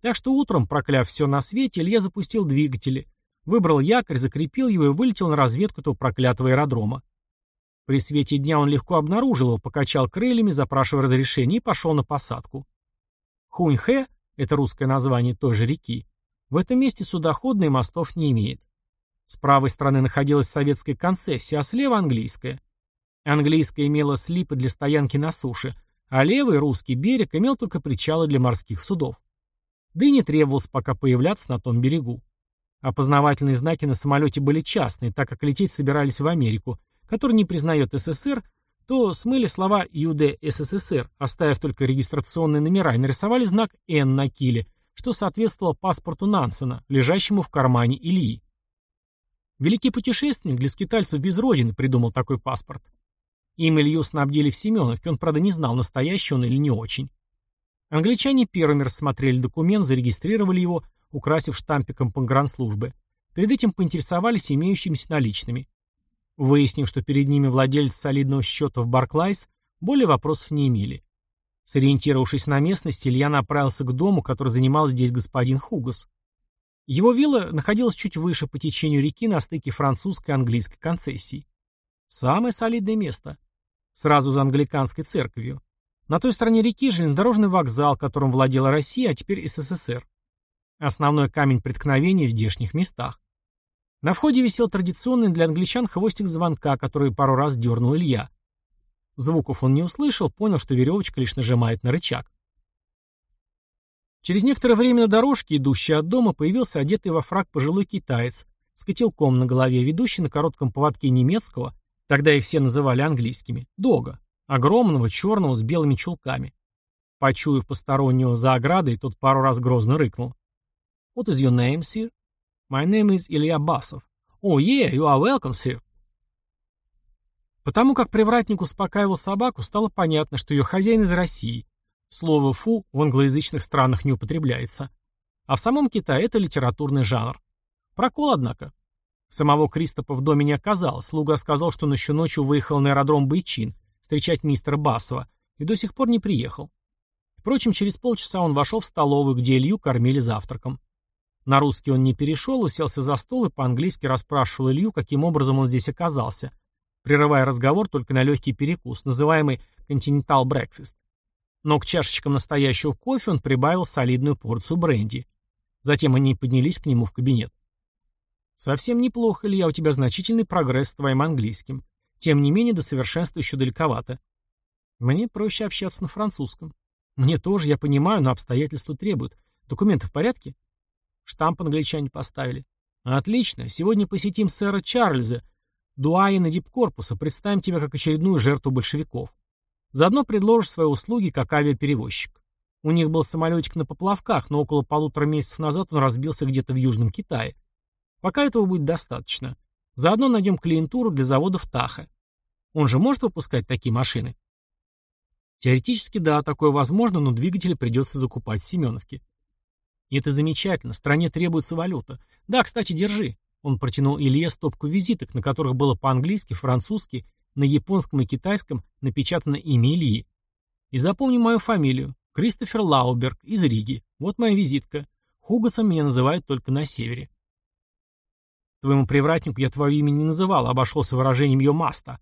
Так что утром, прокляв все на свете, Илья запустил двигатели, Выбрал якорь, закрепил его и вылетел на разведку этого проклятого аэродрома. При свете дня он легко обнаружил его, покачал крыльями, запрашивая разрешение, и пошел на посадку. Хуньхэ, это русское название той же реки, в этом месте судоходные мостов не имеет. С правой стороны находилась советская концессия, а слева английская. Английская имела слипы для стоянки на суше, а левый, русский берег, имел только причалы для морских судов. Да и не требовалось пока появляться на том берегу. Опознавательные знаки на самолете были частные, так как лететь собирались в Америку, который не признает СССР, то смыли слова ЮД СССР, оставив только регистрационные номера, и нарисовали знак «Н» на киле, что соответствовало паспорту Нансена, лежащему в кармане Ильи. Великий путешественник для скитальцев без родины придумал такой паспорт. Им Илью снабдили в Семеновке, он, правда, не знал, настоящий он или не очень. Англичане первыми рассмотрели документ, зарегистрировали его, украсив штампиком погранслужбы. Перед этим поинтересовались имеющимися наличными. Выяснив, что перед ними владелец солидного счета в Барклайс, более вопросов не имели. Сориентировавшись на местности, Илья направился к дому, который занимал здесь господин Хугас. Его вилла находилась чуть выше по течению реки на стыке французской и английской концессий. Самое солидное место. Сразу за англиканской церковью. На той стороне реки железнодорожный вокзал, которым владела Россия, а теперь СССР. Основной камень преткновения в здешних местах. На входе висел традиционный для англичан хвостик звонка, который пару раз дернул Илья. Звуков он не услышал, понял, что веревочка лишь нажимает на рычаг. Через некоторое время на дорожке, идущей от дома, появился одетый во фраг пожилой китаец с котелком на голове, ведущий на коротком поводке немецкого, тогда их все называли английскими, дога, огромного, черного, с белыми чулками. Почуяв постороннего за оградой, тот пару раз грозно рыкнул. «What is your name, sir?» «My name is Илья Басов». «Oh, yeah, you are welcome, sir». Потому как привратник успокаивал собаку, стало понятно, что ее хозяин из России. Слово «фу» в англоязычных странах не употребляется. А в самом Китае это литературный жанр. Прокол, однако. Самого Кристопа в доме не оказалось. Слуга сказал, что ночью ночью выехал на аэродром Байчин встречать мистера Басова и до сих пор не приехал. Впрочем, через полчаса он вошел в столовую, где Илью кормили завтраком. На русский он не перешел, уселся за стол и по-английски расспрашивал Илью, каким образом он здесь оказался – прерывая разговор только на легкий перекус, называемый «Continental Breakfast». Но к чашечкам настоящего кофе он прибавил солидную порцию бренди. Затем они поднялись к нему в кабинет. «Совсем неплохо, Илья, у тебя значительный прогресс с твоим английским. Тем не менее, до совершенства еще далековато. Мне проще общаться на французском. Мне тоже, я понимаю, но обстоятельства требуют. Документы в порядке? Штамп англичане поставили. Отлично. Сегодня посетим сэра Чарльза, дуаина дипкорпуса, представим тебя как очередную жертву большевиков. Заодно предложишь свои услуги как авиаперевозчик. У них был самолетик на поплавках, но около полутора месяцев назад он разбился где-то в Южном Китае. Пока этого будет достаточно. Заодно найдем клиентуру для заводов Таха. Он же может выпускать такие машины? Теоретически да, такое возможно, но двигатели придется закупать в Семеновке. И это замечательно, стране требуется валюта. Да, кстати, держи. Он протянул Илье стопку визиток, на которых было по-английски, французски, на японском и китайском напечатано имя Ильи. И запомни мою фамилию. Кристофер Лауберг из Риги. Вот моя визитка. Хугасом меня называют только на севере. Твоему привратнику я твое имя не называл, а обошелся выражением ее маста.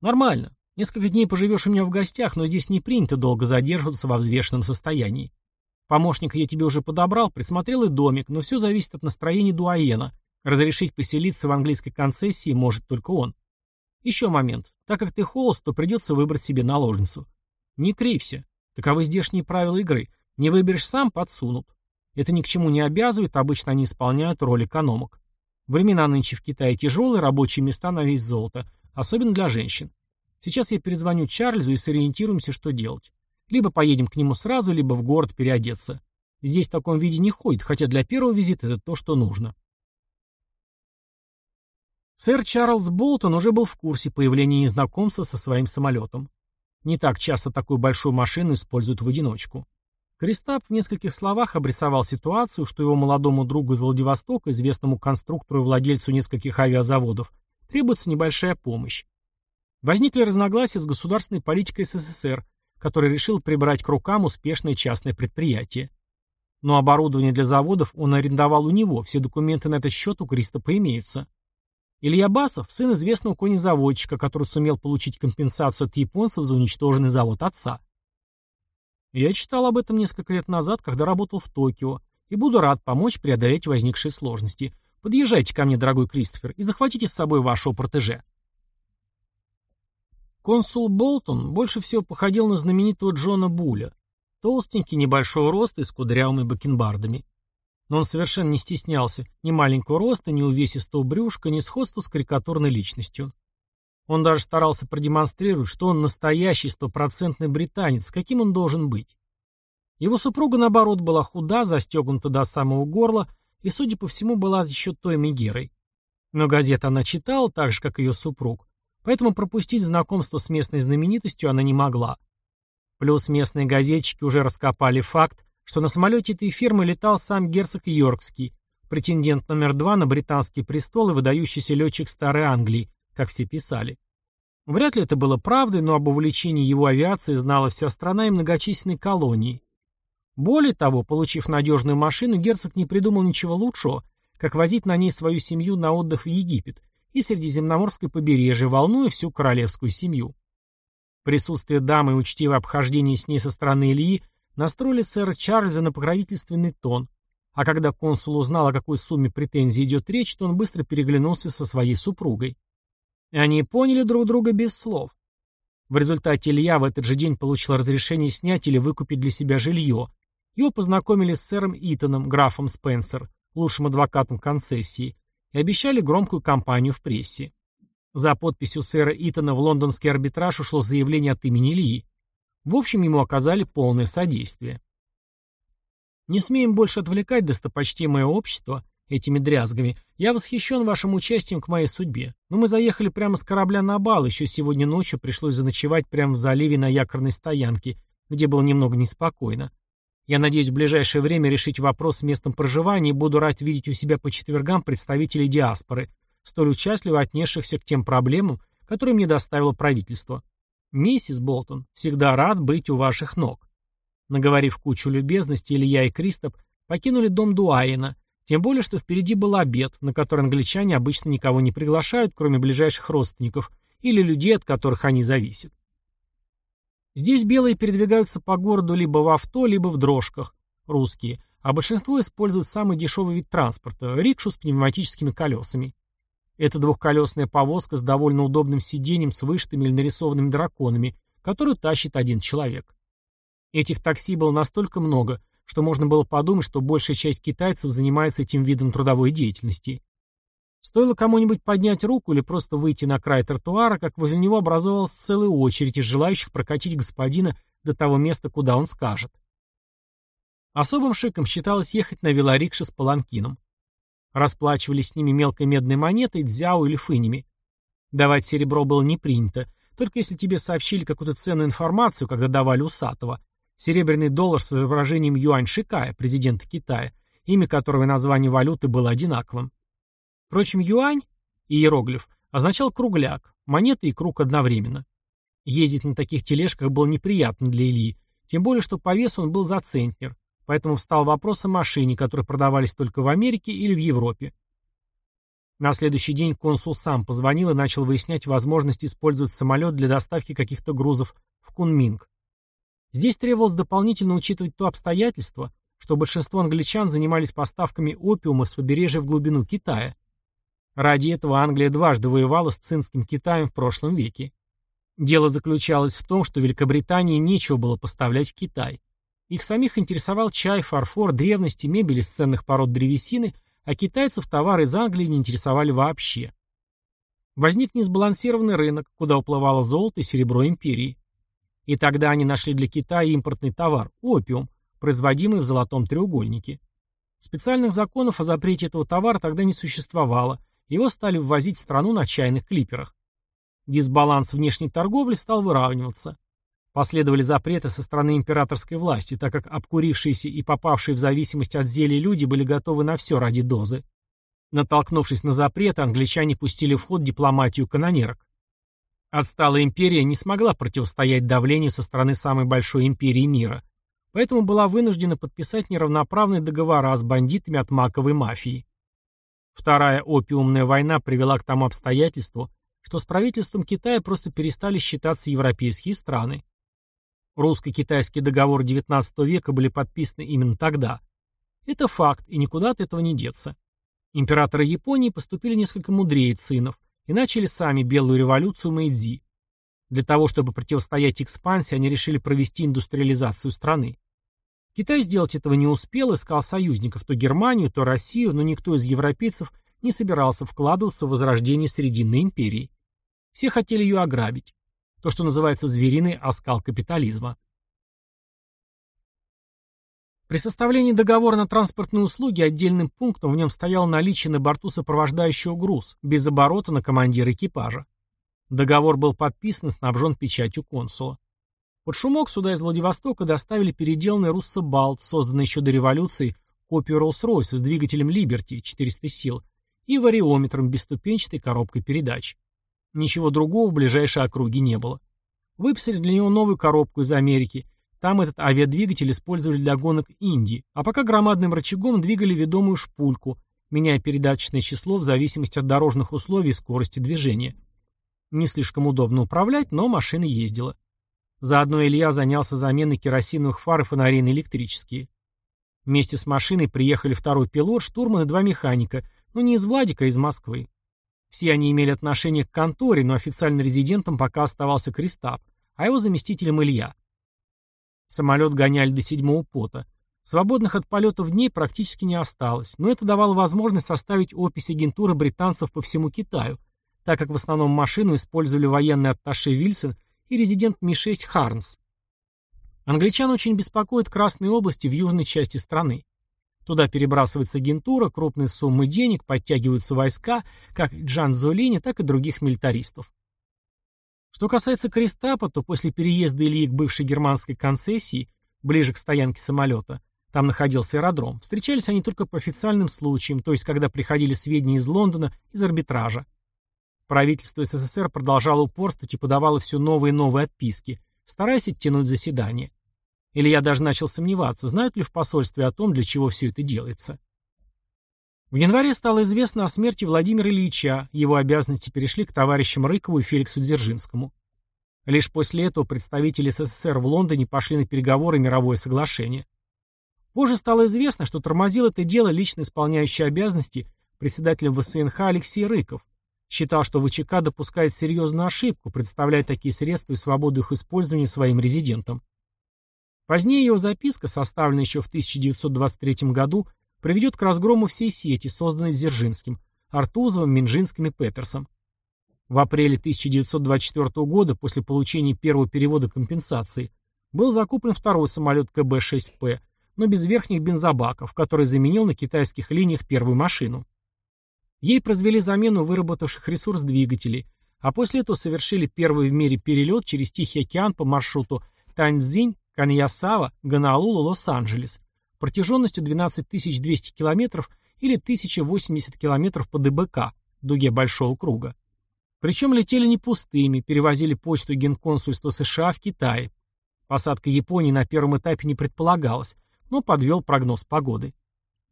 Нормально. Несколько дней поживешь у меня в гостях, но здесь не принято долго задерживаться во взвешенном состоянии. Помощника я тебе уже подобрал, присмотрел и домик, но все зависит от настроения дуаена. Разрешить поселиться в английской концессии может только он. Еще момент. Так как ты холост, то придется выбрать себе наложницу. Не кривься. Таковы здешние правила игры. Не выберешь сам, подсунут. Это ни к чему не обязывает, обычно они исполняют роль экономок. Времена нынче в Китае тяжелые, рабочие места на весь золото. Особенно для женщин. Сейчас я перезвоню Чарльзу и сориентируемся, что делать. Либо поедем к нему сразу, либо в город переодеться. Здесь в таком виде не ходит, хотя для первого визита это то, что нужно. Сэр Чарльз Болтон уже был в курсе появления незнакомца со своим самолетом. Не так часто такую большую машину используют в одиночку. Кристап в нескольких словах обрисовал ситуацию, что его молодому другу из Владивостока, известному конструктору и владельцу нескольких авиазаводов, требуется небольшая помощь. Возникли разногласия с государственной политикой СССР, который решил прибрать к рукам успешное частное предприятие. Но оборудование для заводов он арендовал у него, все документы на этот счет у Кристопа имеются. Илья Басов – сын известного конезаводчика, который сумел получить компенсацию от японцев за уничтоженный завод отца. Я читал об этом несколько лет назад, когда работал в Токио, и буду рад помочь преодолеть возникшие сложности. Подъезжайте ко мне, дорогой Кристофер, и захватите с собой вашего протеже. Консул Болтон больше всего походил на знаменитого Джона Буля. Толстенький, небольшого роста и с кудрявыми бакенбардами. Но он совершенно не стеснялся ни маленького роста, ни увесистого брюшка, ни сходства с карикатурной личностью. Он даже старался продемонстрировать, что он настоящий стопроцентный британец, каким он должен быть. Его супруга, наоборот, была худа, застегнута до самого горла и, судя по всему, была еще той Мегерой. Но газеты она читала, так же, как ее супруг, поэтому пропустить знакомство с местной знаменитостью она не могла. Плюс местные газетчики уже раскопали факт, что на самолете этой фирмы летал сам герцог Йоркский, претендент номер два на британский престол и выдающийся летчик Старой Англии, как все писали. Вряд ли это было правдой, но об увлечении его авиацией знала вся страна и многочисленные колонии. Более того, получив надежную машину, герцог не придумал ничего лучшего, как возить на ней свою семью на отдых в Египет и Средиземноморское побережье, волнуя всю королевскую семью. Присутствие дамы и учтивое обхождение с ней со стороны Ильи настроили сэра Чарльза на покровительственный тон, а когда консул узнал, о какой сумме претензий идет речь, то он быстро переглянулся со своей супругой. Они поняли друг друга без слов. В результате Илья в этот же день получил разрешение снять или выкупить для себя жилье. Его познакомили с сэром Итаном, графом Спенсер, лучшим адвокатом концессии, и обещали громкую кампанию в прессе. За подписью сэра Итана в лондонский арбитраж ушло заявление от имени Ильи. В общем, ему оказали полное содействие. Не смеем больше отвлекать достопочтимое общество этими дрязгами. Я восхищен вашим участием к моей судьбе. Но мы заехали прямо с корабля на бал, еще сегодня ночью пришлось заночевать прямо в заливе на якорной стоянке, где было немного неспокойно. Я надеюсь в ближайшее время решить вопрос с местом проживания и буду рад видеть у себя по четвергам представителей диаспоры, столь участливо отнесшихся к тем проблемам, которые мне доставило правительство. Миссис Болтон, всегда рад быть у ваших ног. Наговорив кучу любезностей, Илья и Кристоп покинули дом Дуайена, тем более, что впереди был обед, на который англичане обычно никого не приглашают, кроме ближайших родственников или людей, от которых они зависят. Здесь белые передвигаются по городу либо в авто, либо в дрожках, русские, а большинство используют самый дешевый вид транспорта – рикшу с пневматическими колесами. Это двухколесная повозка с довольно удобным сиденьем с вышитыми или нарисованными драконами, которую тащит один человек. Этих такси было настолько много, что можно было подумать, что большая часть китайцев занимается этим видом трудовой деятельности. Стоило кому-нибудь поднять руку или просто выйти на край тротуара, как возле него образовалась целая очередь из желающих прокатить господина до того места, куда он скажет. Особым шиком считалось ехать на велорикше с паланкином. Расплачивались с ними мелкой медной монетой, дзяо или фынями. Давать серебро было не принято, только если тебе сообщили какую-то ценную информацию, когда давали усатого, Серебряный доллар с изображением Юань Шикая, президента Китая, имя которого и название валюты было одинаковым. Впрочем, юань, иероглиф, означал кругляк, монета и круг одновременно. Ездить на таких тележках было неприятно для Ильи, тем более, что по весу он был за центнер, поэтому встал вопрос о машине, которые продавались только в Америке или в Европе. На следующий день консул сам позвонил и начал выяснять возможность использовать самолет для доставки каких-то грузов в Кунминг. Здесь требовалось дополнительно учитывать то обстоятельство, что большинство англичан занимались поставками опиума с побережья в глубину Китая. Ради этого Англия дважды воевала с цинским Китаем в прошлом веке. Дело заключалось в том, что Великобритании нечего было поставлять в Китай. Их самих интересовал чай, фарфор, древности, мебель из ценных пород древесины, а китайцев товары из Англии не интересовали вообще. Возник несбалансированный рынок, куда уплывало золото и серебро империи. И тогда они нашли для Китая импортный товар – опиум, производимый в золотом треугольнике. Специальных законов о запрете этого товара тогда не существовало, его стали ввозить в страну на чайных клиперах. Дисбаланс внешней торговли стал выравниваться. Последовали запреты со стороны императорской власти, так как обкурившиеся и попавшие в зависимость от зелий люди были готовы на все ради дозы. Натолкнувшись на запреты, англичане пустили в ход дипломатию канонерок. Отсталая империя не смогла противостоять давлению со стороны самой большой империи мира, поэтому была вынуждена подписать неравноправные договора с бандитами от маковой мафии. Вторая опиумная война привела к тому обстоятельству, что с правительством Китая просто перестали считаться европейские страны. Русско-китайский договор XIX века были подписаны именно тогда. Это факт, и никуда от этого не деться. Императоры Японии поступили несколько мудрее цинов, и начали сами белую революцию Мэйдзи. Для того, чтобы противостоять экспансии, они решили провести индустриализацию страны. Китай сделать этого не успел, искал союзников то Германию, то Россию, но никто из европейцев не собирался вкладываться в возрождение Срединной империи. Все хотели ее ограбить. То, что называется звериный оскал капитализма. При составлении договора на транспортные услуги отдельным пунктом в нем стояло наличие на борту сопровождающего груз, без оборота на командира экипажа. Договор был подписан и снабжен печатью консула. Под шумок сюда из Владивостока доставили переделанный Руссо-Балт, созданный еще до революции, копию Роллс-Ройса с двигателем Либерти 400 сил и вариометром бесступенчатой коробкой передач. Ничего другого в ближайшей округе не было. Выписали для него новую коробку из Америки. Там этот авиадвигатель использовали для гонок Инди, а пока громадным рычагом двигали ведомую шпульку, меняя передаточное число в зависимости от дорожных условий и скорости движения. Не слишком удобно управлять, но машина ездила. Заодно Илья занялся заменой керосиновых фар и фонарей на электрические. Вместе с машиной приехали второй пилот, штурман и два механика, но не из Владика, а из Москвы. Все они имели отношение к конторе, но официальным резидентом пока оставался Кристап, а его заместителем Илья. Самолет гоняли до седьмого пота. Свободных от полетов дней практически не осталось, но это давало возможность составить опись агентуры британцев по всему Китаю, так как в основном машину использовали военный атташе Вильсон и резидент Ми-6 Харнс. Англичан очень беспокоит Красные области в южной части страны. Туда перебрасывается агентура, крупные суммы денег, подтягиваются войска, как Джан Золини, так и других милитаристов. Что касается Крестапа, то после переезда Ильи к бывшей германской концессии, ближе к стоянке самолета, там находился аэродром, встречались они только по официальным случаям, то есть когда приходили сведения из Лондона, из арбитража. Правительство СССР продолжало упорствовать и подавало все новые и новые отписки, стараясь оттянуть заседание. Или я даже начал сомневаться, знают ли в посольстве о том, для чего все это делается. В январе стало известно о смерти Владимира Ильича, его обязанности перешли к товарищам Рыкову и Феликсу Дзержинскому. Лишь после этого представители СССР в Лондоне пошли на переговоры мировое соглашение. Позже стало известно, что тормозил это дело лично исполняющий обязанности председателем ВСНХ Алексей Рыков, Считал, что ВЧК допускает серьезную ошибку, представляя такие средства и свободу их использования своим резидентам. Позднее его записка, составленная еще в 1923 году, приведет к разгрому всей сети, созданной Зержинским, Артузовым, Минжинским и Петерсом. В апреле 1924 года, после получения первого перевода компенсации, был закуплен второй самолет КБ-6П, но без верхних бензобаков, который заменил на китайских линиях первую машину. Ей произвели замену выработавших ресурс двигателей, а после этого совершили первый в мире перелет через Тихий океан по маршруту Таньцзинь, Каньясава, Гонолулу, Лос-Анджелес, протяженностью 12 200 км или 1080 км по ДБК, дуге Большого круга. Причем летели не пустыми, перевозили почту генконсульства США в Китае. Посадка Японии на первом этапе не предполагалась, но подвел прогноз погоды.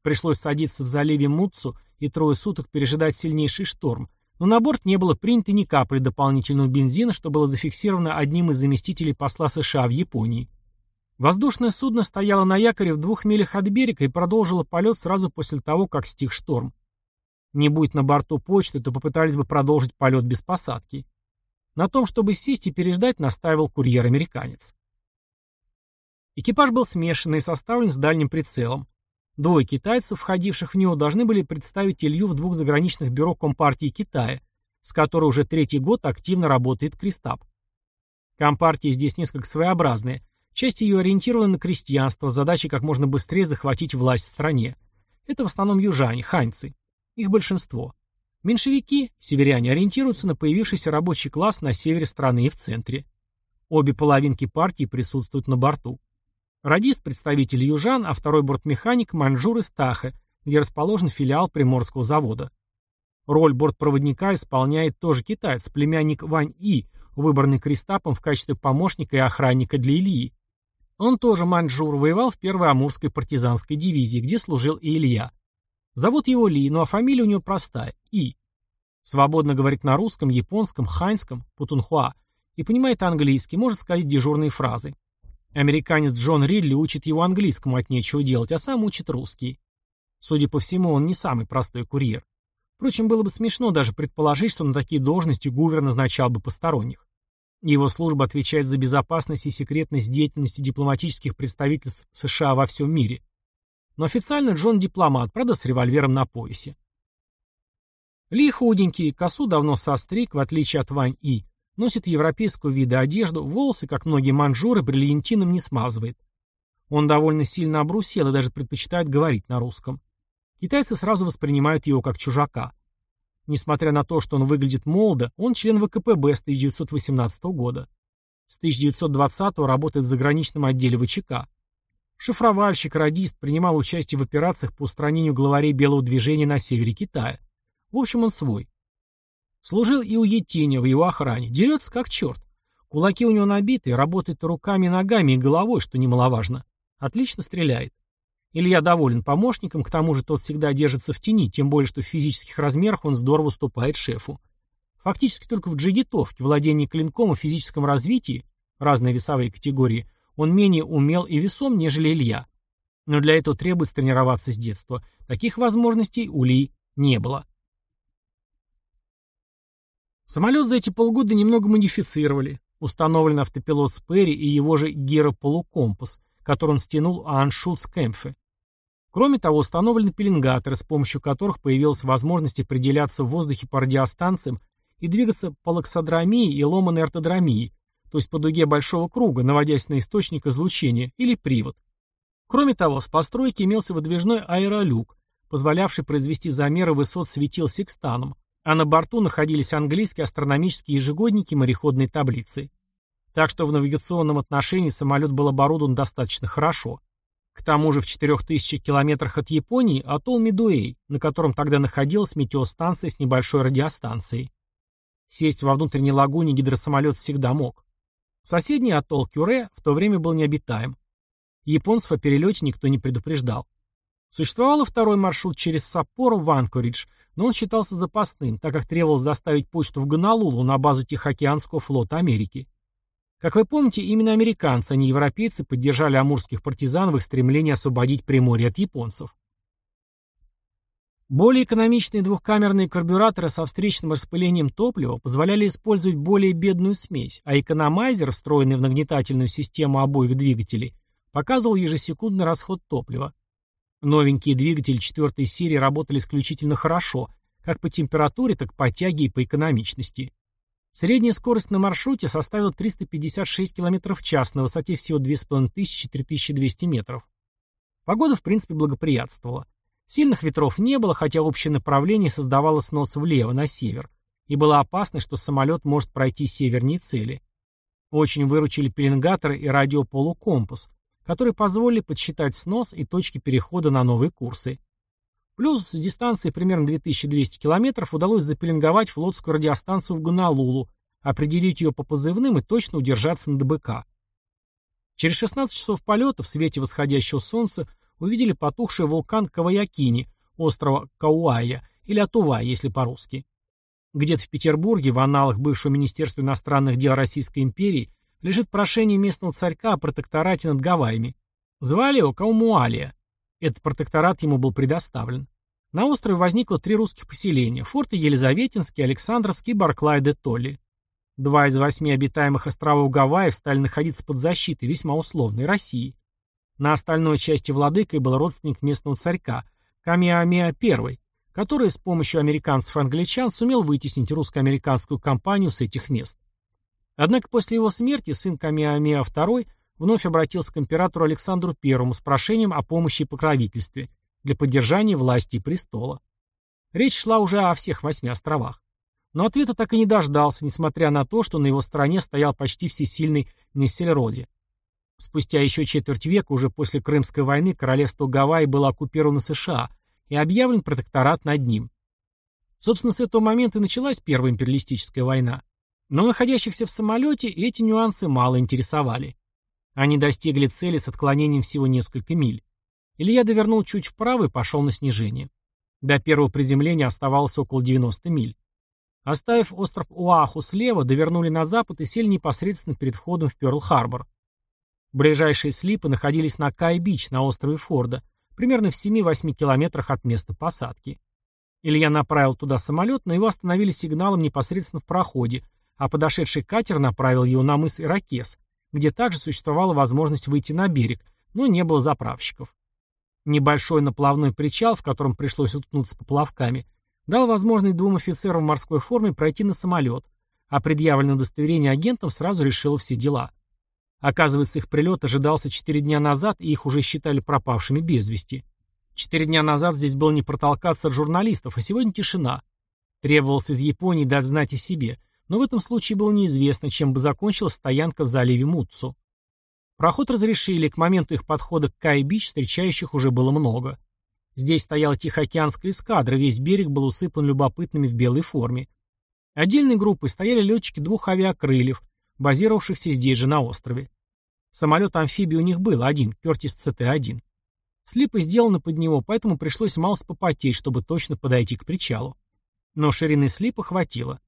Пришлось садиться в заливе Муцу и трое суток пережидать сильнейший шторм, но на борт не было принято ни капли дополнительного бензина, что было зафиксировано одним из заместителей посла США в Японии. Воздушное судно стояло на якоре в двух милях от берега и продолжило полет сразу после того, как стих шторм. Не будь на борту почты, то попытались бы продолжить полет без посадки. На том, чтобы сесть и переждать, настаивал курьер-американец. Экипаж был смешанный и составлен с дальним прицелом. Двое китайцев, входивших в него, должны были представить Илью в двух заграничных бюро Компартии Китая, с которой уже третий год активно работает Кристап. Компартия здесь несколько своеобразная. Часть ее ориентирована на крестьянство, задачей как можно быстрее захватить власть в стране. Это в основном южане, ханьцы. Их большинство. Меньшевики, северяне, ориентируются на появившийся рабочий класс на севере страны и в центре. Обе половинки партии присутствуют на борту. Радист – представитель южан, а второй бортмеханик – маньчжур из Тахе, где расположен филиал Приморского завода. Роль бортпроводника исполняет тоже китаец, племянник Вань И, выбранный Кристапом в качестве помощника и охранника для Ильи. Он тоже маньчжур, воевал в первой Амурской партизанской дивизии, где служил и Илья. Зовут его Ли, ну а фамилия у него простая – И. Свободно говорит на русском, японском, ханьском, путунхуа и понимает английский, может сказать дежурные фразы. Американец Джон Ридли учит его английскому от нечего делать, а сам учит русский. Судя по всему, он не самый простой курьер. Впрочем, было бы смешно даже предположить, что на такие должности Гувер назначал бы посторонних. Его служба отвечает за безопасность и секретность деятельности дипломатических представительств США во всем мире. Но официально Джон дипломат, правда, с револьвером на поясе. Ли худенький, косу давно состриг, в отличие от Вань И, Носит европейскую вида одежду, волосы, как многие манжуры, бриллиантином не смазывает. Он довольно сильно обрусел и даже предпочитает говорить на русском. Китайцы сразу воспринимают его как чужака. Несмотря на то, что он выглядит молодо, он член ВКПБ с 1918 года. С 1920 работает в заграничном отделе ВЧК. Шифровальщик, радист, принимал участие в операциях по устранению главарей белого движения на севере Китая. В общем, он свой. Служил и у Етиня в его охране. Дерется как черт. Кулаки у него набиты, работает руками, ногами и головой, что немаловажно. Отлично стреляет. Илья доволен помощником, к тому же тот всегда держится в тени, тем более, что в физических размерах он здорово уступает шефу. Фактически только в джигитовке, владении клинком и физическом развитии, разные весовые категории, он менее умел и весом, нежели Илья. Но для этого требуется тренироваться с детства. Таких возможностей у Ли не было. Самолет за эти полгода немного модифицировали. Установлен автопилот Сперри и его же гирополукомпас, который он стянул Аншутс Кэмпфе. Кроме того, установлены пеленгаторы, с помощью которых появилась возможность определяться в воздухе по радиостанциям и двигаться по лаксодромии и ломаной ортодромии, то есть по дуге большого круга, наводясь на источник излучения или привод. Кроме того, с постройки имелся выдвижной аэролюк, позволявший произвести замеры высот светил секстаном, а на борту находились английские астрономические ежегодники мореходной таблицы. Так что в навигационном отношении самолет был оборудован достаточно хорошо. К тому же в 4000 километрах от Японии атолл Медуэй, на котором тогда находилась метеостанция с небольшой радиостанцией. Сесть во внутренней лагуне гидросамолет всегда мог. Соседний атолл Кюре в то время был необитаем. Японцев о перелете никто не предупреждал. Существовал и второй маршрут через Саппоро в Анкоридж, но он считался запасным, так как требовалось доставить почту в Гонолулу на базу Тихоокеанского флота Америки. Как вы помните, именно американцы, а не европейцы, поддержали амурских партизан в их стремлении освободить Приморье от японцев. Более экономичные двухкамерные карбюраторы со встречным распылением топлива позволяли использовать более бедную смесь, а экономайзер, встроенный в нагнетательную систему обоих двигателей, показывал ежесекундный расход топлива. Новенькие двигатели четвертой серии работали исключительно хорошо, как по температуре, так по тяге и по экономичности. Средняя скорость на маршруте составила 356 км в час на высоте всего 2500-3200 метров. Погода, в принципе, благоприятствовала. Сильных ветров не было, хотя общее направление создавало снос влево, на север, и было опасно, что самолет может пройти севернее цели. Очень выручили пеленгаторы и радиополукомпас, которые позволили подсчитать снос и точки перехода на новые курсы. Плюс с дистанции примерно 2200 километров удалось запеленговать флотскую радиостанцию в Гонолулу, определить ее по позывным и точно удержаться на ДБК. Через 16 часов полета в свете восходящего солнца увидели потухший вулкан Каваякини, острова Кауая, или Атува, если по-русски. Где-то в Петербурге, в аналах бывшего Министерства иностранных дел Российской империи, лежит прошение местного царька о протекторате над Гавайями. Звали его Каумуалия. Этот протекторат ему был предоставлен. На острове возникло три русских поселения – форты Елизаветинский, Александровский и Барклай-де-Толли. Два из восьми обитаемых островов Гавайев стали находиться под защитой весьма условной России. На остальной части владыкой был родственник местного царька – Камиамеа I, который с помощью американцев и англичан сумел вытеснить русско-американскую компанию с этих мест. Однако после его смерти сын Камиамеа II вновь обратился к императору Александру I с прошением о помощи и покровительстве для поддержания власти и престола. Речь шла уже о всех восьми островах. Но ответа так и не дождался, несмотря на то, что на его стороне стоял почти всесильный Нессельроди. Спустя еще четверть века, уже после Крымской войны, королевство Гавайи было оккупировано США и объявлен протекторат над ним. Собственно, с этого момента и началась Первая империалистическая война. Но находящихся в самолете эти нюансы мало интересовали. Они достигли цели с отклонением всего несколько миль. Илья довернул чуть вправо и пошел на снижение. До первого приземления оставалось около 90 миль. Оставив остров Уаху слева, довернули на запад и сели непосредственно перед входом в Пёрл-Харбор. Ближайшие слипы находились на Кай-Бич на острове Форда, примерно в 7-8 километрах от места посадки. Илья направил туда самолет, но его остановили сигналом непосредственно в проходе, а подошедший катер направил его на мыс Иракес, где также существовала возможность выйти на берег, но не было заправщиков. Небольшой наплавной причал, в котором пришлось уткнуться поплавками, дал возможность двум офицерам в морской форме пройти на самолет, а предъявленное удостоверение агентам сразу решило все дела. Оказывается, их прилет ожидался четыре дня назад, и их уже считали пропавшими без вести. Четыре дня назад здесь было не протолкаться от журналистов, а сегодня тишина. Требовалось из Японии дать знать о себе – но в этом случае было неизвестно, чем бы закончилась стоянка в заливе Муцу. Проход разрешили, к моменту их подхода к Кай-Бич встречающих уже было много. Здесь стояла Тихоокеанская эскадра, весь берег был усыпан любопытными в белой форме. Отдельной группой стояли летчики двух авиакрыльев, базировавшихся здесь же на острове. Самолет-амфибий у них был один, Кертис ЦТ-1. Слипы сделаны под него, поэтому пришлось мало попотеть, чтобы точно подойти к причалу. Но ширины слипа хватило.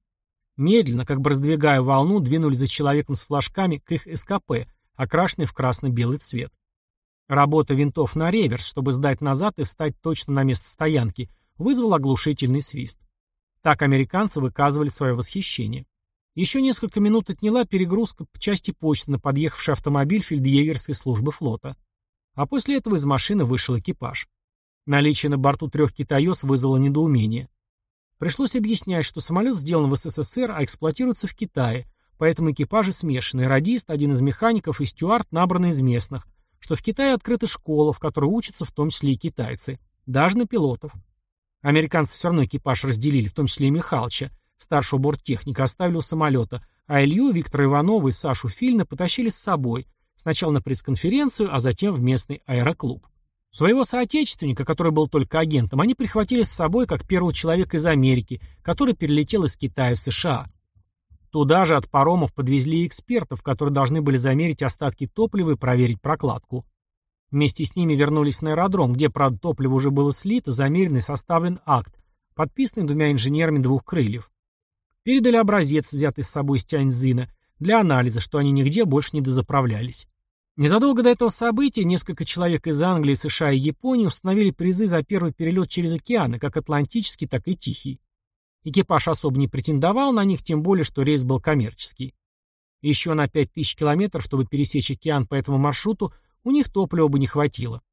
Медленно, как бы раздвигая волну, двинули за человеком с флажками к их СКП, окрашенный в красно-белый цвет. Работа винтов на реверс, чтобы сдать назад и встать точно на место стоянки, вызвал оглушительный свист. Так американцы выказывали свое восхищение. Еще несколько минут отняла перегрузка части почты на подъехавший автомобиль фельдъегерской службы флота. А после этого из машины вышел экипаж. Наличие на борту трех китаёс вызвало недоумение. Пришлось объяснять, что самолет сделан в СССР, а эксплуатируется в Китае, поэтому экипажи смешанные, радист, один из механиков и стюард набраны из местных, что в Китае открыта школа, в которой учатся в том числе и китайцы, даже на пилотов. Американцы все равно экипаж разделили, в том числе и Михалыча, старшего борттехника, оставили у самолета, а Илью, Виктора Иванова и Сашу Фильна потащили с собой, Сначала на пресс-конференцию, а затем в местный аэроклуб. Своего соотечественника, который был только агентом, они прихватили с собой как первого человека из Америки, который перелетел из Китая в США. Туда же от паромов подвезли экспертов, которые должны были замерить остатки топлива и проверить прокладку. Вместе с ними вернулись на аэродром, где, правда, топливо уже было слито, замерен и составлен акт, подписанный двумя инженерами двух крыльев. Передали образец, взятый с собой из Тяньцзина, для анализа, что они нигде больше не дозаправлялись. Незадолго до этого события несколько человек из Англии, США и Японии установили призы за первый перелет через океаны, как Атлантический, так и Тихий. Экипаж особо не претендовал на них, тем более, что рейс был коммерческий. Еще на 5000 километров, чтобы пересечь океан по этому маршруту, у них топлива бы не хватило.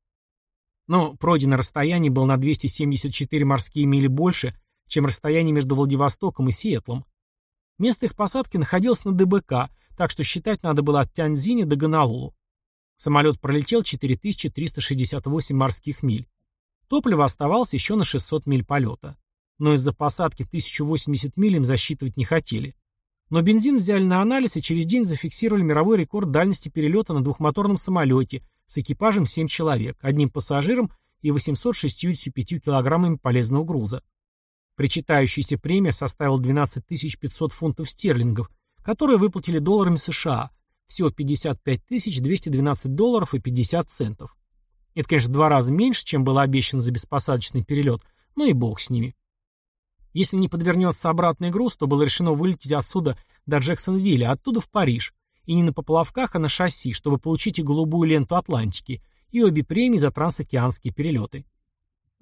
Но пройденное расстояние было на 274 морские мили больше, чем расстояние между Владивостоком и Сиэтлом. Место их посадки находилось на ДБК, так что считать надо было от Тяньцзиня до Гонолулу. Самолет пролетел 4368 морских миль. Топливо оставалось еще на 600 миль полета. Но из-за посадки 1080 миль им засчитывать не хотели. Но бензин взяли на анализ и через день зафиксировали мировой рекорд дальности перелета на двухмоторном самолете с экипажем 7 человек, одним пассажиром и 865 килограммами полезного груза. Причитающаяся премия составила 12 500 фунтов стерлингов, которые выплатили долларами США, всего 55 212 долларов и 50 центов. Это, конечно, в два раза меньше, чем было обещано за беспосадочный перелет, но и бог с ними. Если не подвернется обратный груз, то было решено вылететь отсюда до Джексонвилля, оттуда в Париж, и не на поплавках, а на шасси, чтобы получить и голубую ленту Атлантики, и обе премии за трансокеанские перелеты.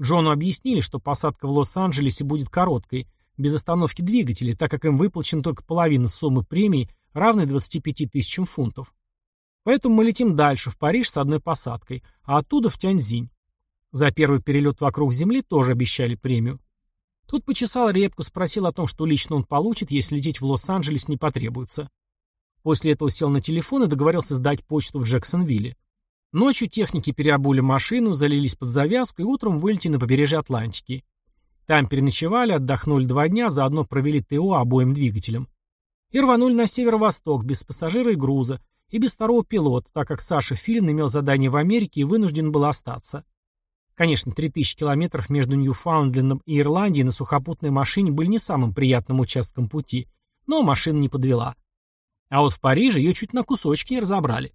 Джону объяснили, что посадка в Лос-Анджелесе будет короткой, без остановки двигателей, так как им выплачена только половина суммы премии, равной 25 тысячам фунтов. Поэтому мы летим дальше, в Париж с одной посадкой, а оттуда в Тяньцзинь. За первый перелет вокруг Земли тоже обещали премию. Тут почесал репку, спросил о том, что лично он получит, если лететь в Лос-Анджелес не потребуется. После этого сел на телефон и договорился сдать почту в Джексонвилле. Ночью техники переобули машину, залились под завязку и утром вылетели на побережье Атлантики. Там переночевали, отдохнули два дня, заодно провели ТО обоим двигателям. И рванули на северо-восток, без пассажира и груза, и без второго пилота, так как Саша Филин имел задание в Америке и вынужден был остаться. Конечно, 3000 километров между Ньюфаундлендом и Ирландией на сухопутной машине были не самым приятным участком пути, но машина не подвела. А вот в Париже ее чуть на кусочки не разобрали.